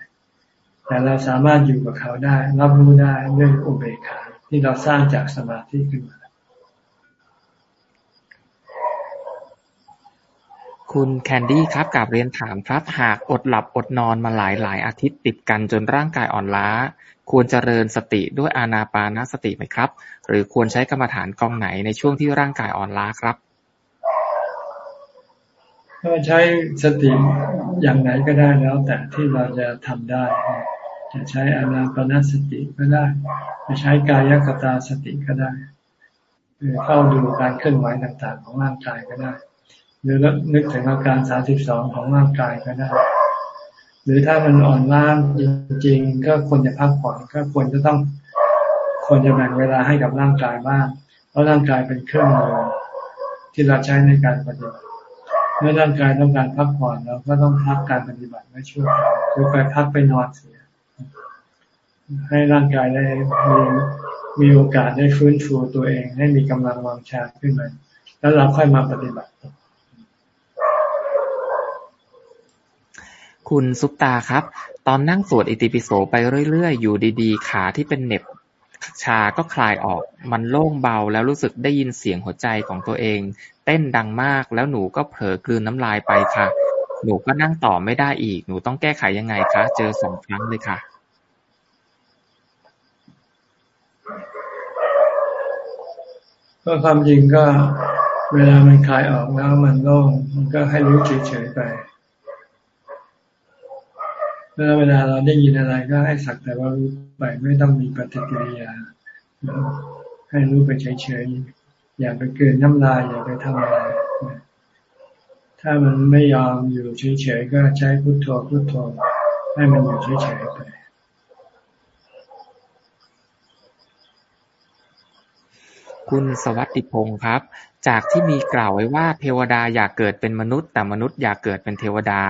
แต่เราสามารถอยู่กับเขาได้ รับรู้ได้ด้วยอุเบกขาที่เราสร้างจากสมาธิขึ้นมา คุณแคนดี้ครับกับเรียนถามครับ หากอดหลับอดนอนมาหลายหลายอาทิตย์ติดกันจนร่างกายอ่อนล้า ควรเจริญสติด้วยอานาปานสติไหมครับ หรือควรใช้กรรมฐานกองไหนในช่วงที่ร่างกายอ่อนล้าครับก็ใช้สติอย่างไหนก็ได้แล้ว แต่ที่เราจะทำได้ จะใช้อานาปานสติก็ได้ จะใช้กายกตาสติก็ได้รือเข้าดูการเคลื่อนไหวต่างๆ ของร่างกายก็ได้ หรือนึกถึงอาการสาสิบสองของร่างกายก็ได้ หรือถ้ามันอ่อนล้าจริง ๆ ก็ควรจะพักผ่อนก็ควรจะต้องควรจะแบ่งเวลาให้กับร่างกายบ้างเพราะร่างกายเป็นเครื่องมือที่เราใช้ในการปฏิบัติเมื่อร่างกายต้องการพักผ่อนเราก็ต้องพักการปฏิบัติไม่ช่วยคือไปพักไปนอนเสีย ให้ร่างกายได้มีมีโอกาสได้ฟื้นฟูตัวเอง ให้มีกำลังวังชาขึ้นมาแล้วเราค่อยมาปฏิบัติ คุณซุปตาครับ ตอนนั่งสวดอิติปิโสไปเรื่อย ๆ อยู่ดี ๆ ขาที่เป็นเน็บชาก็คลายออก มันโล่งเบาแล้วรู้สึกได้ยินเสียงหัวใจของตัวเอง เต้นดังมากแล้วหนูก็เผลอกลืนน้ำลายไปค่ะ หนูก็นั่งต่อไม่ได้อีก หนูต้องแก้ไขยังไงคะ เจอสองครั้งเลยค่ะ ก็ความจริงก็เวลามันคลายออกแล้วมันโล่งมันก็ให้รู้เฉยๆไป แล้วเวลาเราได้ยินอะไรก็ให้สักแต่ว่ารู้ไปไม่ต้องมีปฏิกิริยา ให้รู้ไปเฉยๆอย่าไปเกินน้ำลายอย่าไปทำอะไรถ้ามันไม่ยอมอยู่เฉยๆก็ใช้พุทโธพุทโธให้มันอยู่เฉยๆไป คุณสวัสดิพงศ์ครับ จากที่มีกล่าวไว้ว่าเทวดาอยากเกิดเป็นมนุษย์ แต่มนุษย์อยากเกิดเป็นเทวดา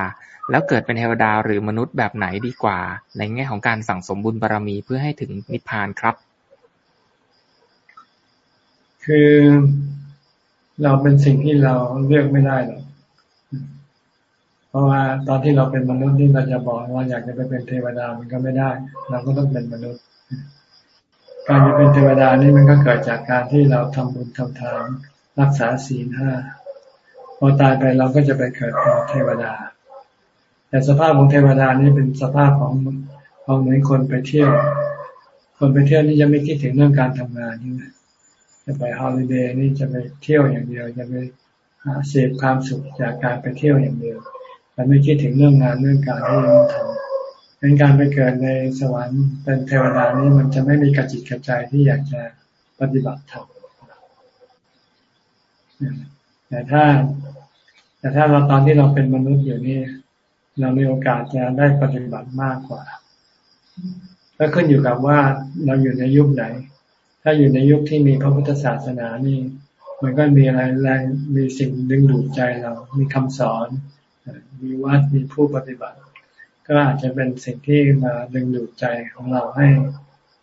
แล้วเกิดเป็นเทวดาหรือมนุษย์แบบไหนดีกว่า ในแง่ของการสั่งสมบุญบารรมีเพื่อให้ถึงนิพพานครับ คือเราเป็นสิ่งที่เราเลือกไม่ได้หรอกเพราะว่าตอนที่เราเป็นมนุษย์นี่เราจะบอกว่าอยากจะไปเป็นเทวดามันก็ไม่ได้ เราก็ต้องเป็นมนุษย์ การจะเป็นเทวดานี่มันก็เกิดจากการที่เราทำบุญทำทานรักษาศีลห้าพอตายไปเราก็จะไปเกิดเป็นเทวดา แต่สภาพของเทวดานี่เป็นสภาพของของเหมือนคนไปเที่ยว คนไปเที่ยวนี่จะไม่คิดถึงเรื่องการทำงานนี่จะไปฮอลิเดย์นี่จะไปเที่ยวอย่างเดียว จะไปหาเสพความสุขจากการไปเที่ยวอย่างเดียวแต่ไม่คิดถึงเรื่องงานเรื่องการที่ต้องทำ เป็นการไปเกิดในสวรรค์เป็นเทวดานี่มันจะไม่มีกระจิตกระใจที่อยากจะปฏิบัติธรรมแต่ถ้า แต่ถ้าเราตอนที่เราเป็นมนุษย์อยู่นี่ เรามีโอกาสจะได้ปฏิบัติมากกว่าก็ขึ้นอยู่กับว่าเราอยู่ในยุคไหน ถ้าอยู่ในยุคที่มีพระพุทธศาสนานี่ มันก็มีอะไรแรงมีสิ่งดึงดูดใจเรา มีคำสอน มีวัดมีผู้ปฏิบัติ ก็อาจจะเป็นสิ่งที่มาดึงดูดใจของเราให้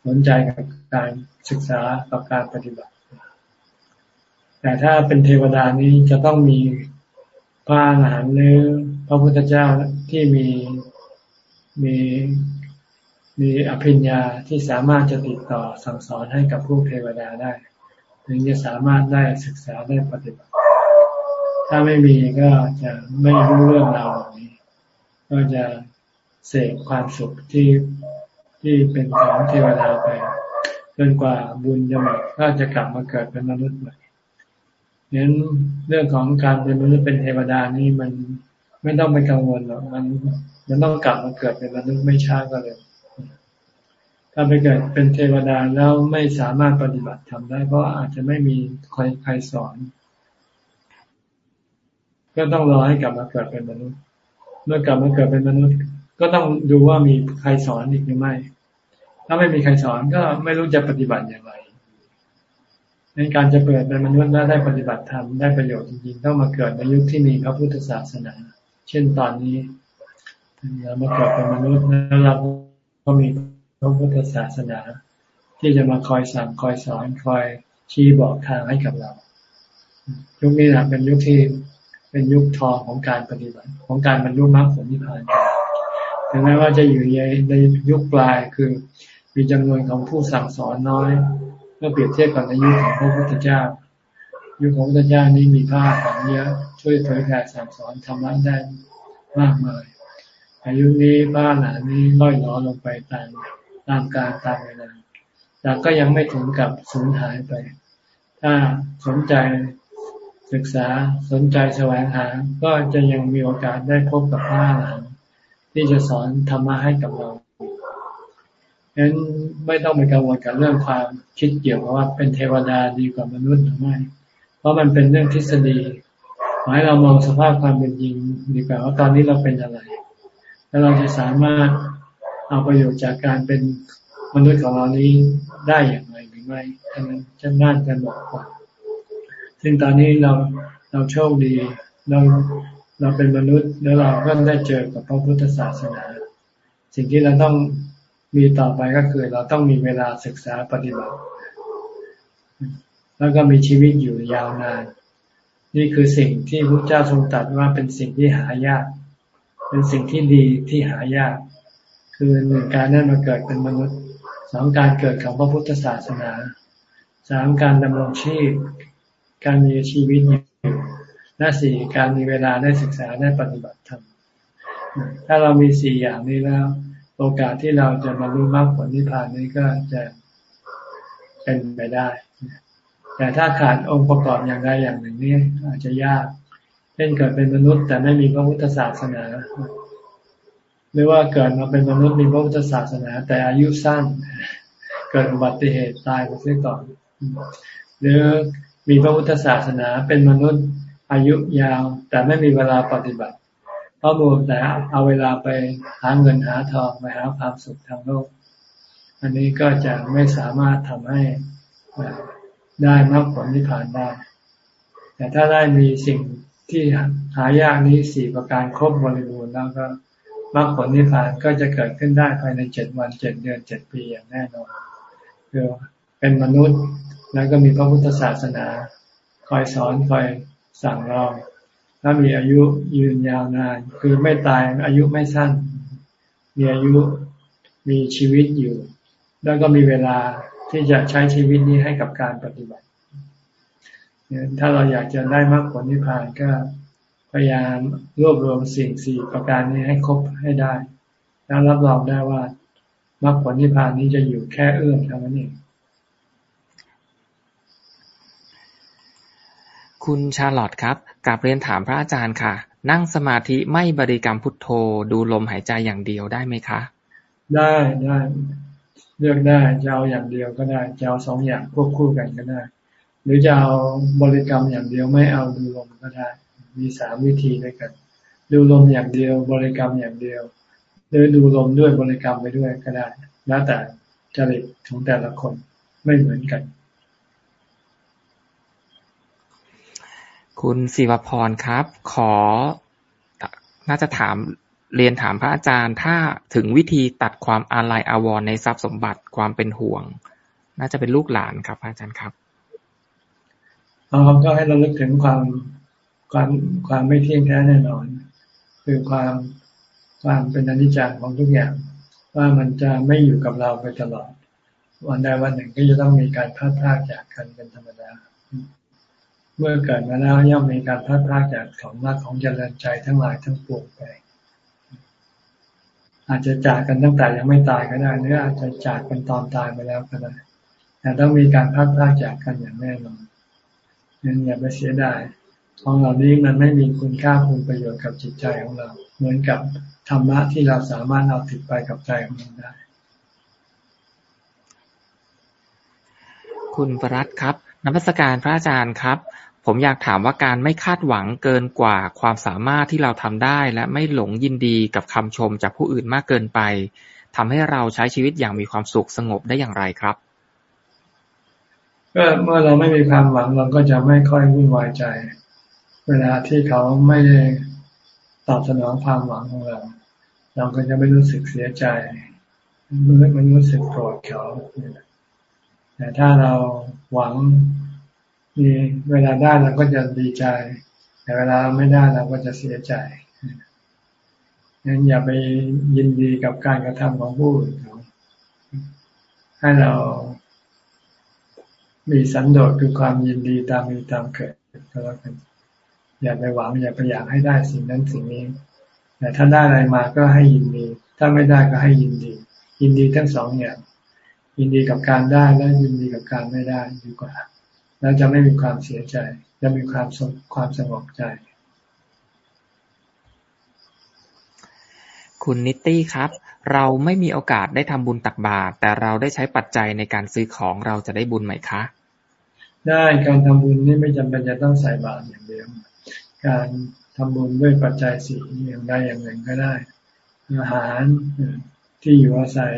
สนใจกับการศึกษากับการปฏิบัติ แต่ถ้าเป็นเทวดานี้จะต้องมีพระอรหันต์หรือพระพุทธเจ้าที่มีมีมีอภิญญาที่สามารถจะติดต่อสั่งสอนให้กับผู้เทวดาได้ ถึงจะสามารถได้ศึกษาได้ปฏิบัติ ถ้าไม่มีก็จะไม่รู้เรื่องราวนี้ ก็จะ เสกความสุขที่ที่เป็นของเทวดาไปจนกว่าบุญจะหมดก็จะกลับมาเกิดเป็นมนุษย์ใหม่เน้นเรื่องของการเป็นมนุษย์เป็นเทวดานี่มันไม่ต้องไปกังวลหรอกมันมันต้องกลับมาเกิดเป็นมนุษย์ไม่ช้าก็เลย ถ้าไปเกิดเป็นเทวดาแล้วไม่สามารถปฏิบัติทำได้ เพราะอาจจะไม่มีใครใครสอน ก็ต้องรอให้กลับมาเกิดเป็นมนุษย์ เมื่อกลับมาเกิดเป็นมนุษย์ ก็ต้องดูว่ามีใครสอนอีกหรือไม่ ถ้าไม่มีใครสอนก็ไม่รู้จะปฏิบัติอย่างไรในการจะเปิดเป็นมนุษย์และได้ปฏิบัติธรรมได้ประโยชน์จริงๆต้องมาเกิดในยุคที่มีพระพุทธศาสนา เช่นตอนนี้เรามาเกิดเป็นมนุษย์แล้วเราก็มีพระพุทธศาสนา ที่จะมาคอยสั่งคอยสอนคอยชี้บอกทางให้กับเรา ยุคนี้นะเป็นยุคที่เป็นยุคทองของการปฏิบัติ ของการบรรลุมรรคผลนิพพาน ถึงแม้ว่าจะอยู่ในในยุคปลายคือมีจำนวนของผู้สั่งสอนน้อย เมื่อเปรียบเทียบกับในยุคของพระพุทธเจ้า ยุคของพระพุทธเจ้านี้มีพระของเยอะช่วยเผยแผ่สั่งสอนธรรมะได้มากมายอายุนี้บ้านหลานนี้ล่อยล้อลงไปตามตามการตามเวลาแต่ก็ยังไม่ถึงกับสูญหายไป ถ้าสนใจศึกษาสนใจแสวงหา ก็จะยังมีโอกาสได้พบกับพระหลาน ที่จะสอนธรรมะให้กับเราฉะนั้นไม่ต้องไปกังวลกับเรื่องความคิดเกี่ยวกับว่าเป็นเทวดาดีกว่ามนุษย์หรือไม่ เพราะมันเป็นเรื่องทฤษฎีหมายเรามองสภาพความเป็นจริงดีกว่าว่าตอนนี้เราเป็นอะไร แล้วเราจะสามารถเอาประโยชน์จากการเป็นมนุษย์ของเรานี้ได้อย่างไรหรือไม่ท่านจะน่าจะบอกว่า ซึ่งตอนนี้เราเราโชคดีเรา เราเป็นมนุษย์แล้วเราก็ได้เจอกับพระพุทธศาสนา สิ่งที่เราต้องมีต่อไปก็คือ เราต้องมีเวลาศึกษาปฏิบัติ แล้วก็มีชีวิตอยู่ยาวนาน นี่คือสิ่งที่พระเจ้าทรงตรัสว่าเป็นสิ่งที่หายาก เป็นสิ่งที่ดีที่หายาก คือหนึ่งการได้มาเกิดเป็นมนุษย์สองการเกิดของพระพุทธศาสนาสามการดำรงชีพ การมีชีวิตอยู่ และสี่การมีเวลาได้ศึกษาได้ปฏิบัติธรรมถ้าเรามีสี่อย่างนี้แล้ว โอกาสที่เราจะมารู้มรรคผลนิพพานนี้ก็จะเป็นไปได้ แต่ถ้าขาดองค์ประกอบอย่างใดอย่างหนึ่งนี่อาจจะยากเช่นเกิดเป็นมนุษย์แต่ไม่มีพระพุทธศาสนาหรือว่าเกิดมาเป็นมนุษย์มีพระพุทธศาสนา แต่อายุสั้น เกิดอุบัติเหตุตายไปเสียก่อน หรือมีพระพุทธศาสนาเป็นมนุษย์ อายุยาว แต่ไม่มีเวลาปฏิบัติ เพราะมัวแต่เอาเวลาไปหาเงินหาทองไปหาความสุขทางโลก อันนี้ก็จะไม่สามารถทำให้ได้มรรคผลนิพพานได้ แต่ถ้าได้มีสิ่งที่หายากนี้สี่ประการครบบริบูรณ์แล้วก็มรรคผลนิพพานก็จะเกิดขึ้นได้ภายในเจ็ดวันเจ็ดเดือนเจ็ดปีอย่างแน่นอนคือเป็นมนุษย์แล้วก็มีพระพุทธศาสนา คอยสอนคอย สั่งเราแล้วมีอายุยืนยาวนาน คือไม่ตายอายุไม่สั้น มีอายุมีชีวิตอยู่ แล้วก็มีเวลาที่จะใช้ชีวิตนี้ให้กับการปฏิบัติถ้าเราอยากจะได้มรรคผลนิพพานก็พยายามรวบรวมสิ่งสี่ประการนี้ให้ครบให้ได้ แล้วรับรองได้ว่ามรรคผลนิพพานนี้จะอยู่แค่เอื้อมเท่านั้นเอง คุณชาลอตครับกลับเรียนถามพระอาจารย์ค่ะ นั่งสมาธิไม่บริกรรมพุทโธ ดูลมหายใจอย่างเดียวได้ไหมคะ ได้ได้เลือกได้จะเอาอย่างเดียวก็ได้จะเอาสองอย่างควบคู่กันก็ได้ หรือจะเอาบริกรรมอย่างเดียวไม่เอาดูลมก็ได้ มีสามวิธีด้วยกัน ดูลมอย่างเดียว บริกรรมอย่างเดียวหรือดูลมด้วยบริกรรมไปด้วยก็ได้แล้วแต่จริตของแต่ละคนไม่เหมือนกัน คุณศิวพรครับ ขอ น่าจะถามเรียนถามพระอาจารย์ ถ้าถึงวิธีตัดความอาลัยอาวรณ์ในทรัพย์สมบัติความเป็นห่วง น่าจะเป็นลูกหลานครับ อาจารย์ครับเราก็ให้เราลึกถึงความความความไม่เที่ยงแท้แน่นอน คือความความเป็นอนิจจ์ของทุกอย่าง ว่ามันจะไม่อยู่กับเราไปตลอด วันใดวันหนึ่งก็จะต้องมีการพัดพลาดจากกันเป็นธรรมดา เมื่อเกิดมาแล้วย่อมมีการพัดพลาดจากของรักของเจริญใจทั้งหลายทั้งปวงไป อาจจะจากกันตั้งแต่ยังไม่ตายก็ได้หรืออาจจะจากกันตอนตายไปแล้วก็ได้แต่ต้องมีการพัดพลาดจากกันอย่างแน่นอนนั้นอย่าไปเสียดายของเหล่านี้มันไม่มีคุณค่าคุณประโยชน์กับจิตใจของเรา เหมือนกับธรรมะที่เราสามารถเอาติดไปกับใจของเราได้ คุณประรัตครับนักพิการพระอาจารย์ครับ ผมอยากถามว่าการไม่คาดหวังเกินกว่าความสามารถที่เราทำได้ และไม่หลงยินดีกับคำชมจากผู้อื่นมากเกินไปทำให้เราใช้ชีวิตอย่างมีความสุขสงบได้อย่างไรครับก็เมื่อเราไม่มีความหวังเราก็จะไม่ค่อยวุ่นวายใจ เวลาที่เขาไม่ได้ตอบสนองความหวังของเรา เราก็จะไม่รู้สึกเสียใจไม่รู้สึกโกรธเขาแต่ถ้าเราหวัง มีเวลาได้เราก็จะดีใจ แต่เวลาไม่ได้เราก็จะเสียใจงั้นอย่าไปยินดีกับการกระทำของผู้อื่นให้เรา มีสันโดษคือความยินดีตามมีตามเกิดก็แล้วกันอย่าไปหวัง อย่าไปอยากให้ได้สิ่งนั้นสิ่งนี้ แต่ถ้าได้อะไรมาก็ให้ยินดี ถ้าไม่ได้ก็ให้ยินดี ยินดีทั้งสองอย่างยินดีกับการได้และยินดีกับการไม่ได้ดีกว่า แล้วจะไม่มีความเสียใจ จะมีความสงความสงบใจ คุณนิตตี้ครับ เราไม่มีโอกาสได้ทำบุญตักบาตรแต่เราได้ใช้ปัจจัยในการซื้อของเราจะได้บุญไหมคะ ได้การทำบุญนี่ไม่จำเป็นจะต้องใส่บาตรอย่างเดียว การทำบุญด้วยปัจจัยสี่อย่างใดอย่างหนึ่งก็ได้ อาหารที่อยู่อาศัย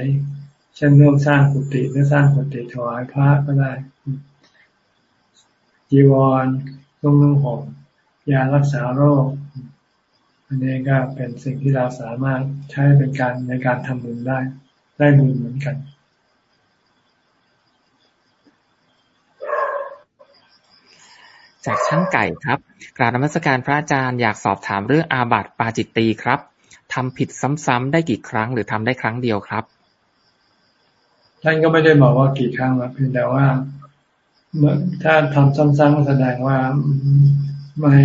เช่นร่วมสร้างกุฏิหรือสร้างกุฏิถวายพระก็ได้ จีวรเครื่องนุ่งห่มยารักษาโรค อันนี้ก็เป็นสิ่งที่เราสามารถใช้เป็นการในการทำบุญได้ ได้บุญเหมือนกันจากช่างไก่ครับ กราบนมัสการพระอาจารย์อยากสอบถามเรื่องอาบัติปาจิตตีครับทำผิดซ้ำๆได้กี่ครั้ง หรือทำได้ครั้งเดียวครับ ท่านก็ไม่ได้บอกว่ากี่ครั้งนะเพียงแต่ว่า เมื่อถ้าทำซ้ำๆแสดงว่าไม่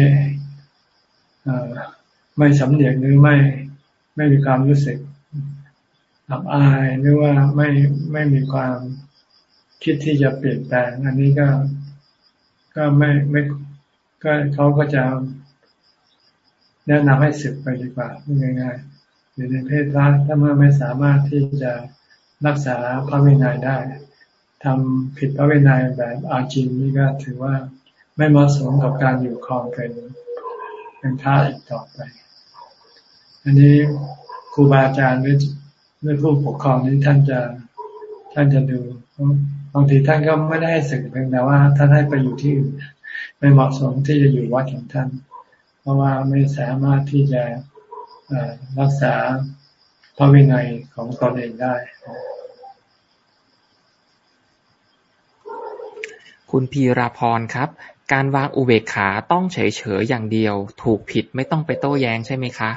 ไม่สำเนียกหรือไม่ไม่มีความรู้สึกอับอายหรือว่าไม่ไม่มีความคิดที่จะเปลี่ยนแปลง อันนี้ก็ก็ไม่ไม่ก็เขาก็จะแนะนำให้สึกไปดีกว่าง่ายๆอยู่ในเพศพระถ้าเมื่อไม่สามารถที่จะรักษาพระวินัยได้ ทำผิดพระวินัยแบบอาจินนี่ก็ถือว่าไม่เหมาะสมกับการอยู่ครองเป็นเป็นพระอีกต่อไป อันนี้ครูบาอาจารย์หรือหรือผู้ปกครองนี้ท่านจะท่านจะดูบางทีท่านก็ไม่ได้ให้สึกเพียงแต่ว่าท่านให้ไปอยู่ที่อื่นไม่เหมาะสมที่จะอยู่วัดของท่าน เพราะว่าไม่สามารถที่จะรักษาพระวินัยของตนเองได้ คุณพีราพรครับ การวางอุเบกขาต้องเฉยเฉยอย่างเดียว ถูกผิดไม่ต้องไปโต้แย้งใช่ไหมคะ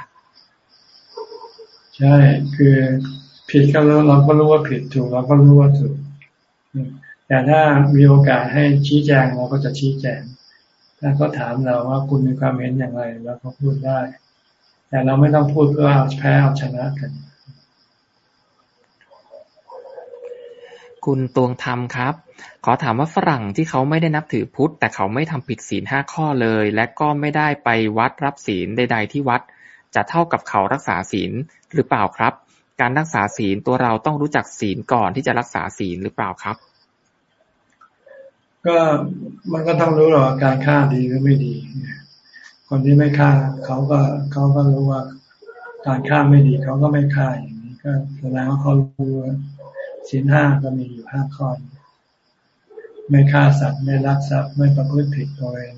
ใช่ คือผิดก็รู้เราก็รู้ว่าผิดถูกเราก็รู้ว่าถูก แต่ถ้ามีโอกาสให้ชี้แจงเราก็จะชี้แจง ถ้าเขาถามเราว่าคุณมีความเห็นอย่างไรเราก็พูดได้ แต่เราไม่ต้องพูดเพื่อเอาแพ้เอาชนะกันคุณตวงธรรมครับ ขอถามว่าฝรั่งที่เขาไม่ได้นับถือพุทธ แต่เขาไม่ทำผิดศีลห้าข้อเลย และก็ไม่ได้ไปวัดรับศีลใด ๆ ที่วัด จะเท่ากับเขารักษาศีลหรือเปล่าครับ การรักษาศีลตัวเราต้องรู้จักศีลก่อนที่จะรักษาศีลหรือเปล่าครับ ก็มันก็ต้องรู้หรอกการฆ่าดีหรือไม่ดี คนที่ไม่ฆ่าเขาก็เขาก็รู้ว่า การฆ่าไม่ดีเขาก็ไม่ฆ่าอย่างนี้ก็แสดงว่าเขารู้สินห้าก็มีอยู่ห้าข้อ ไม่ฆ่าสัตว์ไม่ลักทรัพย์ไม่ประพฤติผิดตัวเอง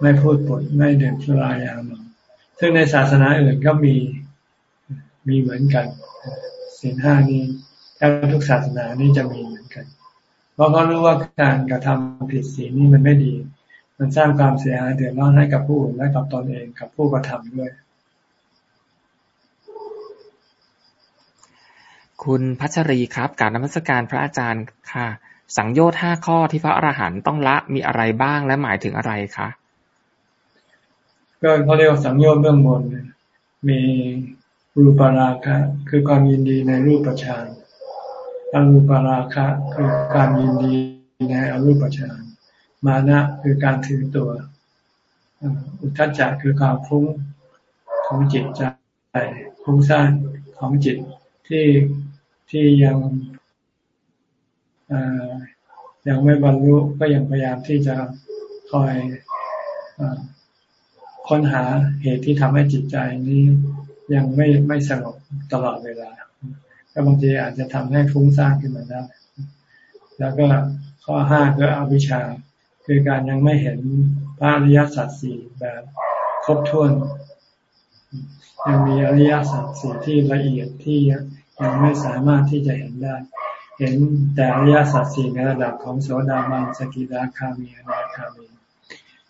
ไม่พูดปดไม่ดื่มสุรายาเมาซึ่งในศาสนาอื่นก็มีมีเหมือนกันสินห้านี้แทบทุกศาสนานี้จะมีเหมือนกัน เพราะเขารู้ว่าการกระทำผิดศีลนี่มันไม่ดี มันสร้างความเสียหายเดือดร้อนให้กับผู้อื่นและกับตนเองกับผู้กระทำด้วย คุณพัชรีครับ การนมัสการพระอาจารย์ค่ะ สังโยชน์ห้าข้อที่พระอรหันต์ต้องละมีอะไรบ้างและหมายถึงอะไรคะก็เขาเรียกว่าสังโยชน์เบื้องบน มีรูปราคะ คือความยินดีในรูปประชานอรูปราคะ คือการยินดีในอรูปฌานมานะคือการถือตัว อุทธัจจะคือความฟุ้งของจิตใจฟุ้งซ่านของจิตที่ที่ยัง ยังไม่บรรลุก็ยังพยายามที่จะคอยอค้นหาเหตุที่ทำให้จิตใจนี้ยังไม่ไม่สงบตลอดเวลาก็บางทีอาจจะทำให้ฟุ้งซ่านขึ้นมาได้ แล้วก็ข้อห้าก็อวิชชา คือการยังไม่เห็นพระอริยสัจสี่แบบครบถ้วน ยังมีอริยสัจสี่ที่ละเอียดที่ยังไม่สามารถที่จะเห็นได้ เห็นแต่อริยสัจสี่ในระดับของโสดาบันสกิทาคามีอนาคามี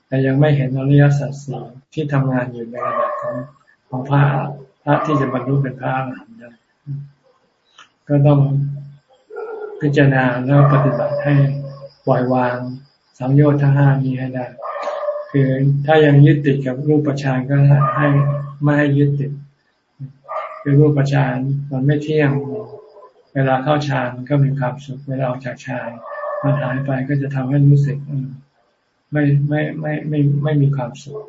แต่ยังไม่เห็นอริยสัจสี่ที่ทำงานอยู่ในระดับของของพระพระที่จะบรรลุเป็นพระอรหันต์ได้ก็ต้องพิจารณาแล้วปฏิบัติให้ปล่อยวางสังโยชน์ทั้งห้านี้ให้ได้ คือถ้ายังยึดติดกับรูปประชานก็ให้ไม่ให้ยึดติดคือรูปประชานมันไม่เที่ยง วลาเข้าฌานมันก็มีความสุข เวลาออกจากฌานมันหายไปก็จะทำให้รู้สึกไม่ไม่ไม่ไม่ไม่มีความสุข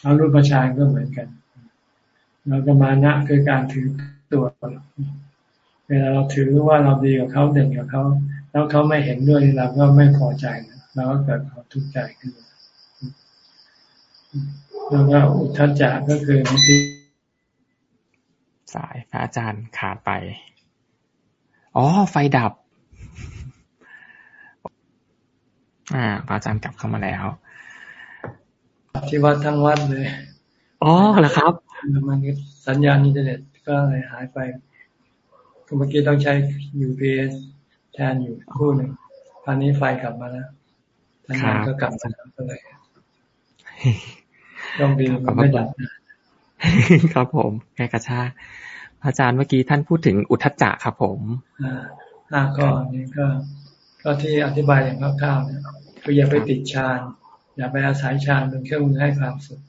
เอารูปฌานก็เหมือนกัน แล้วก็มานะคือการถือตัวเวลาเราถือว่าเราดีกับเขาเด่นกับเขาแล้วเขาไม่เห็นด้วยเราก็ไม่พอใจเราก็เกิดความทุกข์ใจขึ้นแล้วก็อุทธัจจะก็คือบางทีสายพระอาจารย์ขาดไป อ๋อ ไฟดับ อ่าพระอาจารย์กลับเข้ามาแล้วที่วัดทั้งวัดเลย อ๋อเหรอครับ มันสัญญาณอินเทอร์เน็ตก็เลยหายไปเมื่อกี้ต้องใช้ UPS แทนอยู่คู่หนึ่งตอนนี้ไฟกลับมาแล้วทางานก็กลับมาแล้วก็เลยต้องดีมันไม่ดับครับผมแค่กระชาก อาจารย์เมื่อกี้ท่านพูดถึงอุทจจะครับผมอ่าก็นี่ก็ ก็ที่อธิบายอย่างคร่าวๆเนี่ยคืออย่าไปติดฌานอย่าไปอาศัยฌานเป็นเครื่องมือให้ความสุข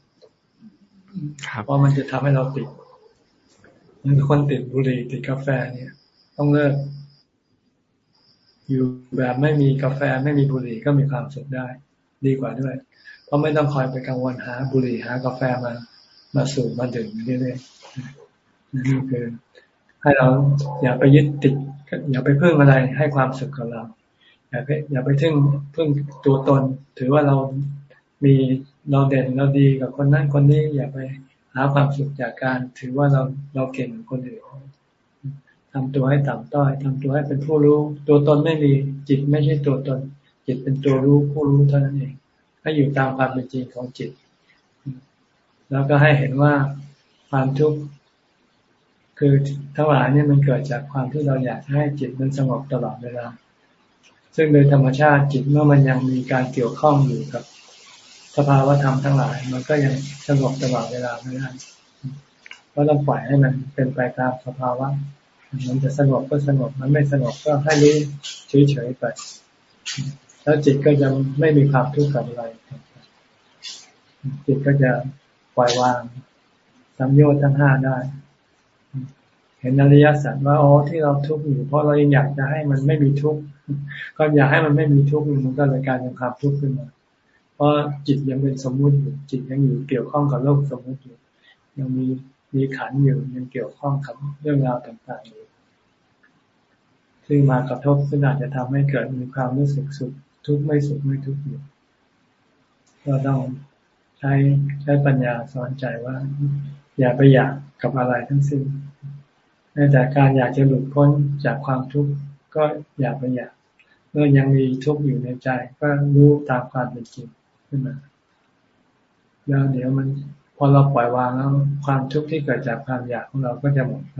เพราะมันจะทำให้เราติดมันคนติดบุหรี่ติดกาแฟเนี่ย ต้องเลิกอยู่แบบไม่มีกาแฟไม่มีบุหรี่ก็มีความสุขได้ ดีกว่าด้วย เพราะไม่ต้องคอยไปกังวลหาบุหรี่หากาแฟมา มาสูบมาดื่มเรื่อยๆ นี่คือ ให้เราอย่าไปยึดติด อย่าไปพึ่งอะไรให้ความสุขกับเรา อย่าไปอย่าไปทึ่งพึ่งตัวตน ถือว่าเรามีเราเด่นเราดีกับคนนั้นคนนี้ อย่าไปหาความสุขจากการถือว่าเราเราเก่งกว่าคนอื่นทำตัวให้ต่ำต้อยทำตัวให้เป็นผู้รู้ ตัวตนไม่มีจิตไม่ใช่ตัวตน จิตเป็นตัวรู้ผู้รู้เท่านั้นเองให้อยู่ตามความเป็นจริงของจิต แล้วก็ให้เห็นว่าความทุกข์ คือทั้งหลายนี่มันเกิดจากความที่เราอยากให้จิตมันสงบตลอดเวลา ซึ่งโดยธรรมชาติจิตเมื่อมันยังมีการเกี่ยวข้องอยู่กับ สภาวะธรรมทั้งหลาย มันก็ยังสงบตลอดเวลาไม่ได้ก็ต้องปล่อยให้มันเป็นไปตามสภาวะ มันจะสงบก็สงบ มันไม่สงบก็ให้รู้เฉยๆไป แล้วจิตก็จะไม่มีความทุกข์กับอะไร จิตก็จะปล่อยวางสัมโยชน์ทั้งห้าได้ ห็นอริยสัจว่าอ๋อที่เราทุกข์อยู่ เพราะเรายังอยากจะให้มันไม่มีทุกข์ก็อยากให้มันไม่มีทุกข์มันก็เลยกลายเป็นความทุกข์ขึ้นมาเพราะจิตยังเป็นสมมุติอยู่จิตยังอยู่เกี่ยวข้องกับโลกสมมุติอยู่ ยังมีมีขันอยู่ยังเกี่ยวข้องกับเรื่องราวต่างๆอยู่ซึ่งมากระทบซึ่งอาจจะทำให้เกิดมีความรู้สึกสุขทุกข์ไม่สุขไม่ทุกข์อยู่ก็ต้องใช้ใช้ปัญญาสอนใจว่า อย่าไปอยากกับอะไรทั้งสิ้น แม้แต่การอยากจะหลุดพ้นจากความทุกข์ก็อย่าไปอยากเมื่อยังมีทุกข์อยู่ในใจ ก็รู้ตามความเป็นจริงขึ้นมาแล้วเดี๋ยวมันพอเราปล่อยวางแล้วความทุกข์ที่เกิดจากความอยากของเราก็จะหมดไป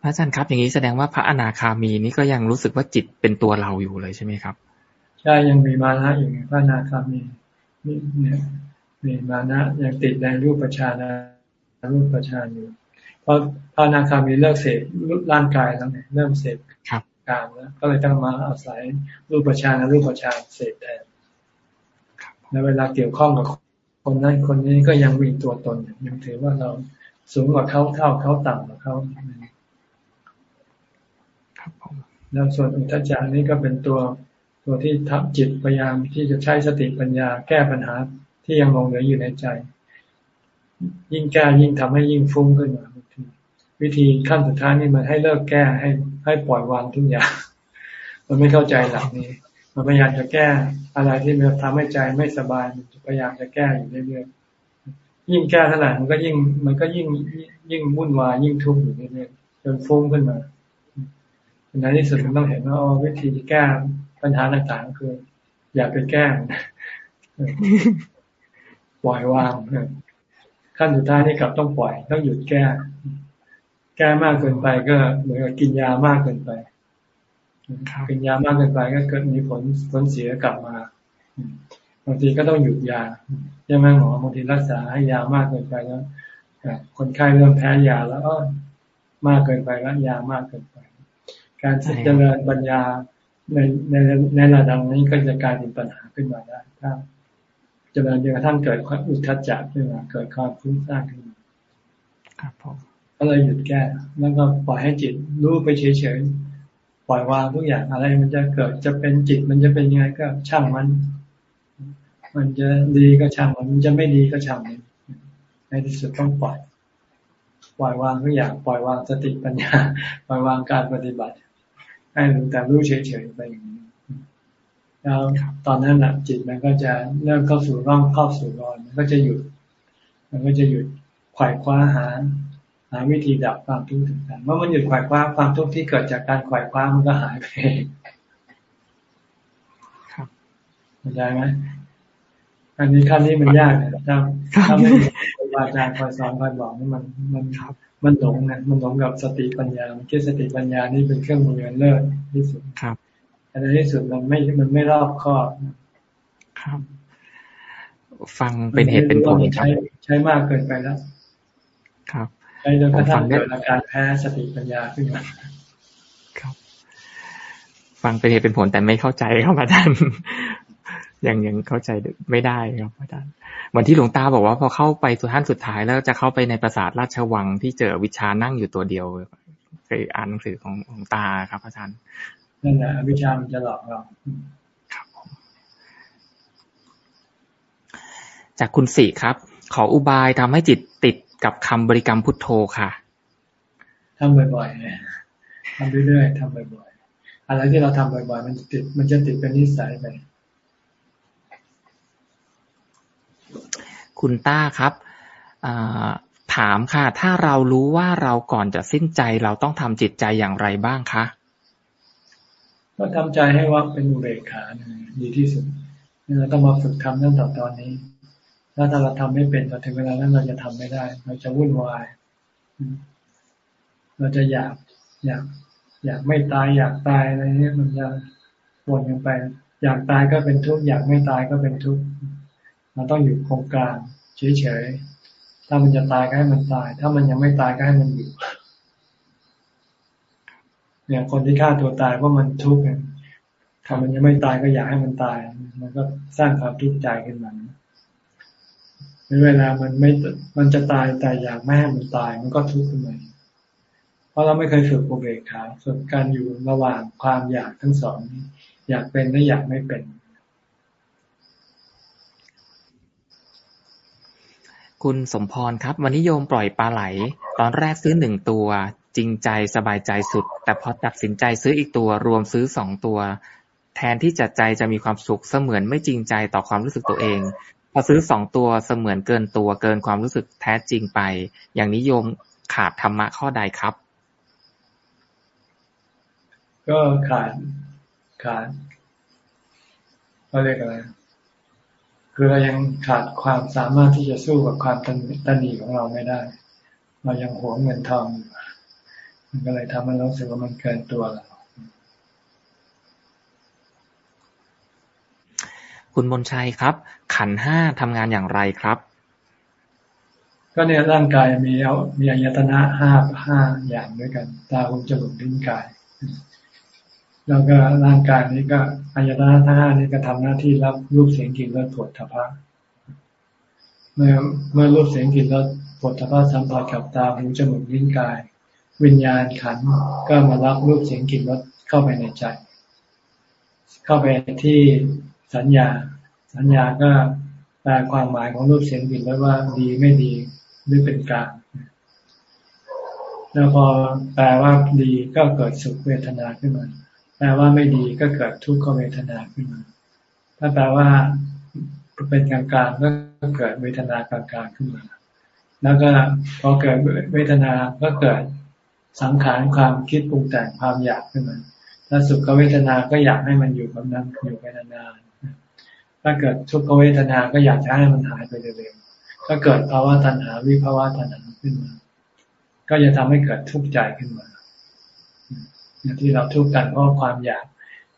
พระอาจารย์ครับอย่างนี้แสดงว่าพระอนาคามีนี่ก็ยังรู้สึกว่าจิตเป็นตัวเราอยู่เลยใช่ไหมครับใช่ยังมีมานะอยู่พระอนาคามีนี่เนี่ยมีมานะยังติดในรูปประชานะ รูปประชานอยู่เพราะพระอนาคามีเลิกเสพร่างกายแล้วเนี่ยเริ่มเสพกามแล้วก็เลยต้องมาอาศัยรูปประชานรูปประชานเสพแทนในเวลาเกี่ยวข้องกับคนนั้นคนนี้ก็ยังมีตัวตนยังถือว่าเราสูงกว่าเขาเท่าเขาต่ำกว่าเขาแล้วส่วนอุทจานี้ก็เป็นตัวตัวที่ทับจิตพยายามที่จะใช้สติปัญญาแก้ปัญหาที่ยังมองเหลืออยู่ในใจ ยิ่งแก้ยิ่งทำให้ยิ่งฟุ้งขึ้นมาวิธีขั้นสุดท้ายนี่มันให้เลิกแก้ให้ให้ปล่อยวางทุกอย่าง มันไม่เข้าใจหลักนี้ มันพยายามจะแก้อะไรที่มันทำให้ใจไม่สบายมันพยายามจะแก้อยู่เรื่อยๆยิ่งแก้เท่าไหร่มันก็ยิ่งมันก็ยิ่งยิ่งวุ่นวายยิ่งทุกข์อยู่เรื่อยๆจนฟุ้งขึ้นมาในที่สุดมันต้องเห็นว่าวิธีแก้ปัญหาต่างๆคือ อย่าไปแก้ปล่อยวาง ขั้นสุดท้ายนี่กลับต้องปล่อย ต้องหยุดแก้ แก้มากเกินไปก็เหมือนกับกินยามากเกินไปกินยามากเกินไปก็เกิดมีผลผลเสียกลับมาบางทีก็ต้องหยุดยาใช่ไหมหมอบางทีรักษาให้ยามากเกินไปแล้วคนไข้เริ่มแพ้ยาแล้วก็มากเกินไปแล้วยามากเกินไป การเจริญปัญญาในในในระดับนี้ก็จะกลายเป็นปัญหาขึ้นมาได้ถ้า จริญจนกระทั่งเกิดความอุทธัจจะขึ้นมาเกิดความฟุ้งซ่านขึ้นมาครับผมก็เลยหยุดแก้แล้วก็ปล่อยให้จิตรู้ไปเฉยๆปล่อยวางทุกอย่างอะไรมันจะเกิดจะเป็นจิตมันจะเป็นยังไงก็ช่างมัน มันจะดีก็ช่างมันจะไม่ดีก็ช่างมันในที่สุดต้องปล่อย ปล่อยวางทุกอย่างปล่อยวางสติปัญญา ปล่อยวางการปฏิบัติ ให้รู้แต่รู้เฉยๆไปอย่างนี้ แล้วตอนนั้นแหละจิตมันก็จะเริ่มเข้าสู่ร่องเข้าสู่รอนมันก็จะหยุด มันก็จะหยุดขวายคว้าหาหาวิธีดับความทุกข์ต่างๆเมื่อมันหยุดขวายคว้าความทุกข์ที่เกิดจากการขวายคว้ามันก็หายไปครับเข้าใจไหมอันนี้ขั้นนี้มันยากนะถ้าถ้าไม่มีครูบาอาจารย์คอยสอนคอยบอกนี่มันมันมันหลงนะมันหลงกับสติปัญญาคิดสติปัญญานี่เป็นเครื่องมือเลิศที่สุดครับ แต่ในที่สุดมันไม่มันไม่รอบคอบครับ ฟังเป็นเหตุเป็นผลใช้ใช้มากเกินไปแล้ว ครับใช้จนกระทั่งเกิดอาการแพ้สติปัญญาขึ้นมาครับ ฟังเป็นเหตุเป็นผลแต่ไม่เข้าใจครับอาจารย์ยังยังเข้าใจไม่ได้ครับอาจารย์เหมือนที่หลวงตาบอกว่าพอเข้าไปสุดท่านสุดท้ายแล้วจะเข้าไปในปราสาทราชวังที่เจอวิชานั่งอยู่ตัวเดียวเคยอ่านหนังสือของหลวงตาครับอาจารย์ นั่นแหละวิชามันจะหลอกเราครับจากคุณสี่ครับ ขออุบายทำให้จิตติดกับคำบริกรรมพุทโธค่ะทำบ่อยๆทำเรื่อยๆทำบ่อยๆอะไรที่เราทำบ่อยๆ มันติด มันจะติดเป็นนิสัยไปคุณต้าครับถามค่ะ ถ้าเรารู้ว่าเราก่อนจะสิ้นใจเราต้องทำจิตใจอย่างไรบ้างคะ ก็ทำใจให้ว่าเป็นอุเบกขาดีที่สุดเราต้องมาฝึกทำตั้งแต่ตอนนี้ ถ้าถ้าเราทำไม่เป็นพอถึงเวลานั้นเราจะทำไม่ได้ เราจะวุ่นวาย เราจะอยากอยาก อยากไม่ตายอยากตายอะไรเนี้ยมันจะวนกันไป อยากตายก็เป็นทุกข์อยากไม่ตายก็เป็นทุกข์เราต้องอยู่โครงกางเฉยๆถ้ามันจะตายก็ให้มันตาย ถ้ามันยังไม่ตายก็ให้มันอยู่ เนี่ยคนที่ฆ่าตัวตายเพราะมันทุกข์ถ้ามันยังไม่ตายก็อยากให้มันตาย มันก็สร้างความทุกข์ใจขึ้นมาในเวลามันไม่ มันจะตายแต่อยากไม่ให้มันตาย มันก็ทุกข์ขึ้นมา เพราะเราไม่เคยฝึกอุเบกขาฝึกการอยู่ระหว่างความอยากทั้งสองนี้ อยากเป็นและอยากไม่เป็น คุณสมพรครับ วันนี้โยมปล่อยปลาไหล ตอนแรกซื้อหนึ่งตัว จริงใจสบายใจสุด แต่พอตัดสินใจซื้ออีกตัวรวมซื้อสองตัว แทนที่จะใจจะมีความสุขเสมือนไม่จริงใจต่อความรู้สึกตัวเอง พอซื้อสองตัวเสมือนเกินตัวเกินความรู้สึกแท้จริงไป อย่างนิยมขาดธรรมะข้อใดครับ ก็ขาดขาดเขาเรียกอะไรคือเรายังขาดความสามารถที่จะสู้กับความตันหนีของเราไม่ได้ เรายังหวงเงินทอง มันก็เลยทำให้เราสึกว่ามันเกินตัวเราคุณมนชัยครับ ขันห้าทำงานอย่างไรครับ ก็เนี่ยร่างกายมีเอามีอายตนะห้าห้าอย่างด้วยกัน ตาหูจมูกลิ้นกาย แล้วก็ร่างกายนี้ก็อายตนะทั้งห้านี้ก็ทำหน้าที่รับรูปเสียงกลิ่นรสผลทพะเมื่อเมื่อรูปเสียงกลิ่นรสผลทพะสัมผัสกับตาหูจมูกลิ้นกาย วิญญาณขันก็มารับรูปเสียงกลิ่นรสเข้าไปในใจ เข้าไปที่สัญญา สัญญาก็แปลความหมายของรูปเสียงกลิ่นรสว่าดีไม่ดีหรือเป็นกลางแล้วพอแปลว่าดีก็เกิดสุขเวทนาขึ้นมา แปลว่าไม่ดีก็เกิดทุกขเวทนาขึ้นมา ถ้าแปลว่าเป็นกลางๆก็เกิดเวทนากลางๆขึ้นมา แล้วก็พอเกิดเวทนาก็เกิด สังขารความคิดปรุงแต่งความอยากขึ้นมาถ้าสุขเวทนาก็อยากให้มันอยู่กับนั้นอยู่ไปนานๆถ้าเกิดทุกขเวทนาก็อยากจะให้มันหายไปเร็วๆก็เกิดภาวะตัณหาวิภาวะตัณหาขึ้นมา ก็จะทำให้เกิดทุกข์ใจขึ้นมาอย่างที่เราทุกข์กันเพราะความอยาก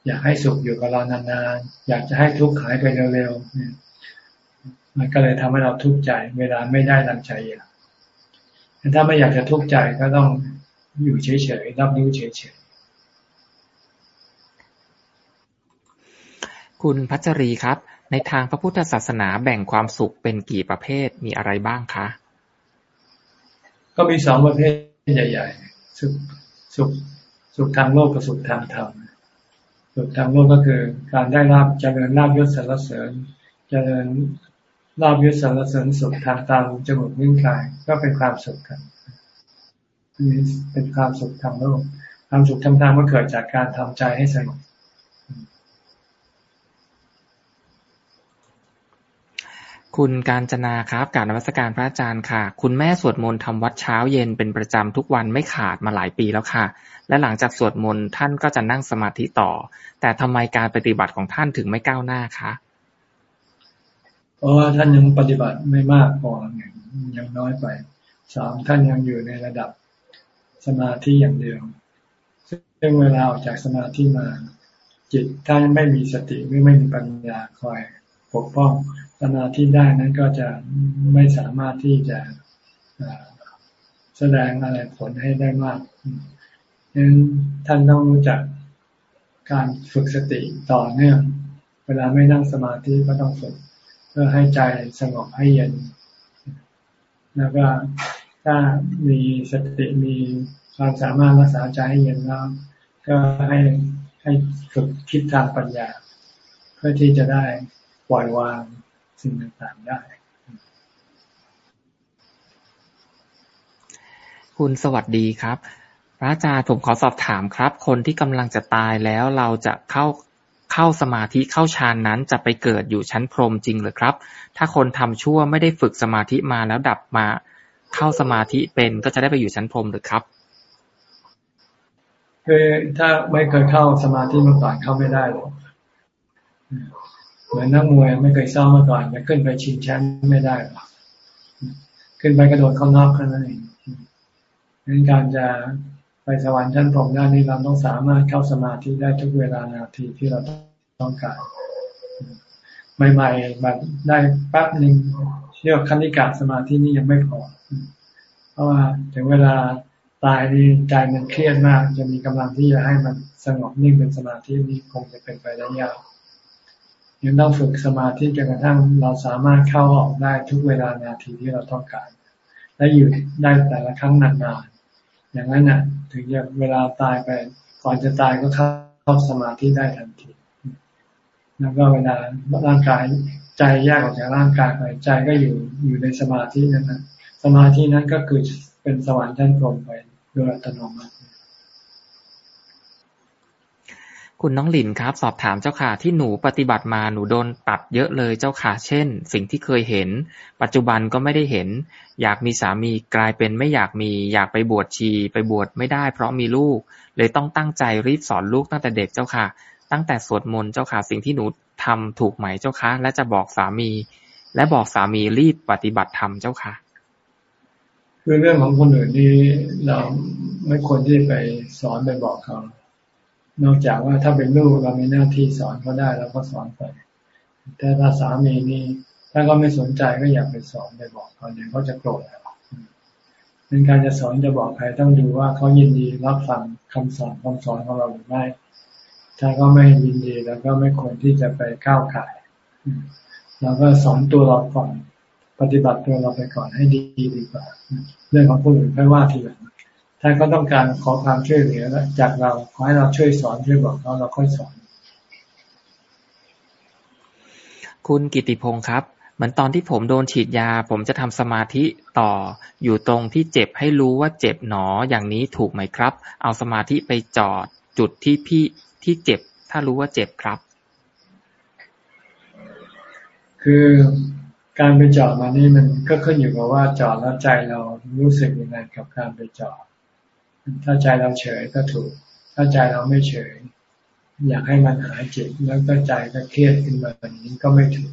อยากให้สุขอยู่กับเรานานๆอยากจะให้ทุกข์หายไปเร็วๆมันก็เลยทำให้เราทุกข์ใจ เวลาไม่ได้ดังใจอยากถ้าไม่อยากจะทุกข์ใจก็ต้อง อยู่เฉยๆรับรู้เฉยๆคุณพัชรีครับ ในทางพระพุทธศาสนาแบ่งความสุขเป็นกี่ประเภทมีอะไรบ้างคะ ก็มีสองประเภทใหญ่ๆ สุขสุขสุขทางโลกกับสุขทางธรรมสุขทางโลกก็คือการได้รับเจริญลาบยศสรรเสริญเจริญลาบยศสรรเสริญสุขทางตาจมูกนิ้วกายก็เป็นความสุขกัน นี่เป็นความสุขทางโลก ความสุขทางธรรมก็เกิดจากการทำใจให้สงบคุณการจนาครับการนวัตการพระอาจารย์ค่ะ คุณแม่สวดมนต์ทำวัดเช้าเย็นเป็นประจำทุกวันไม่ขาดมาหลายปีแล้วค่ะ และหลังจากสวดมนต์ท่านก็จะนั่งสมาธิต่อ แต่ทำไมการปฏิบัติของท่านถึงไม่ก้าวหน้าคะเพราะว่าท่านยังปฏิบัติไม่มากพอยังน้อยไปสามท่านยังอยู่ในระดับ สมาธิอย่างเดียวซึ่งเวลาออกจากสมาธิมา จิตท่าไม่มีสติไม่ไม่มีปัญญาคอยปกป้องสมาธิได้นั้นก็จะไม่สามารถที่จะแสดงอะไรผลให้ได้มากดังนั้นท่านต้องรู้จักการฝึกสติต่อเนื่อง เวลาไม่นั่งสมาธิก็ต้องฝึก เพื่อให้ใจสงบให้เย็น แล้วก็ ถ้ามีสติมีความสามารถรักษาใจให้เย็นแล้วก็ให้ให้ฝึกคิดทางปัญญา เพื่อที่จะได้ปล่อยวางสิ่งต่างๆได้ คุณสวัสดีครับ พระอาจารย์ผมขอสอบถามครับ คนที่กำลังจะตายแล้วเราจะเข้าเข้าสมาธิเข้าฌานนั้นจะไปเกิดอยู่ชั้นพรหมจริงหรือครับ ถ้าคนทำชั่วไม่ได้ฝึกสมาธิมาแล้วดับมา เข้าสมาธิเป็นก็จะได้ไปอยู่ชั้นพรมหรือครับ คือถ้าไม่เคยเข้าสมาธิมาก่อนเข้าไม่ได้หรอกเหมือนนักมวยไม่เคยซ้อมมาก่อนจะขึ้นไปชิงแชมป์ไม่ได้หรอกขึ้นไปกระโดดเข้านอกแค่นั้นเองดังการจะไปสวรรค์ชั้นพรหมได้นี้เราต้องสามารถเข้าสมาธิได้ทุกเวลานาทีที่เราต้องการ ใหม่ๆแบบได้แป๊บหนึ่ง เรียกคันิกาสมาธินี่ยังไม่พอ เพราะว่าถึงเวลาตายนี่ใจมันเครียดมาก จะมีกำลังที่จะให้มันสงบนิ่งเป็นสมาธินี่คงจะเป็นไปได้ยากยังต้องฝึกสมาธิจนกระทั่งเราสามารถเข้าออกได้ทุกเวลานาทีที่เราต้องการ และอยู่ได้แต่ละครั้งนานๆอย่างนั้นน่ะ ถึงจะเวลาตายไปก่อนจะตายก็เข้าสมาธิได้ทันทีแล้วก็เวลาร่างกาย ใจแยกออกจากร่างกายไปใจก็อยู่อยู่ในสมาธินั้นนะสมาธินั้นก็คือเป็นสวรรค์ชั้นพรหมไปโดยอัตโนมัติคุณน้องหลินครับ สอบถามเจ้าค่ะที่หนูปฏิบัติมาหนูโดนตัดเยอะเลยเจ้าค่ะ เช่น สิ่งที่เคยเห็น ปัจจุบันก็ไม่ได้เห็น อยากมีสามีกลายเป็นไม่อยากมี อยากไปบวชชีไปบวชไม่ได้ เพราะมีลูก เลยต้องตั้งใจรีบสอนลูกตั้งแต่เด็กเจ้าค่ะ ตั้งแต่สวดมนต์เจ้าค่ะ สิ่งที่หนู ทำถูกไหมเจ้าค่ะและจะบอกสามี และบอกสามีรีบปฏิบัติธรรมเจ้าค่ะ คือเรื่องของคนอื่นนี่เราไม่ควรที่ไปสอนไปบอกเขา นอกจากว่าถ้าเป็นลูกเรามีหน้าที่สอนเขาได้เราก็สอนไป แต่ถ้าสามีนี่ถ้าก็ไม่สนใจก็อยากไปสอนไปบอกเขาเดี๋ยวเขาจะโกรธเราเป็นการจะสอนจะบอกใครต้องดูว่าเขายินดีรับฟังคำสอนคำสอนของเราหรือไม่ ถ้าก็ไม่ยินดีแล้วก็ไม่ควรที่จะไปก้าวไก่เราก็สอนตัวเราก่อน ปฏิบัติตัวเราไปก่อนให้ดีดีกว่า เรื่องของผู้อื่นค่อยว่าทีหลังถ้าเขาต้องการขอความช่วยเหลือจากเราขอให้เราช่วยสอนช่วยบอกเขาเราค่อยสอน คุณกิติพงศ์ครับเหมือนตอนที่ผมโดนฉีดยา ผมจะทำสมาธิต่อ อยู่ตรงที่เจ็บให้รู้ว่าเจ็บหนออย่างนี้ถูกไหมครับ เอาสมาธิไปจอดจุดที่พี่ ที่เจ็บ ถ้ารู้ว่าเจ็บครับ คือการไปจอดมานี่มันก็ขึ้นอยู่กับว่าจอดแล้วใจเรารู้สึกยังไงกับการไปจอด ถ้าใจเราเฉยก็ถูก ถ้าใจเราไม่เฉย อยากให้มันหายเจ็บแล้วก็ใจก็เครียดขึ้นมาแบบนี้ก็ไม่ถูก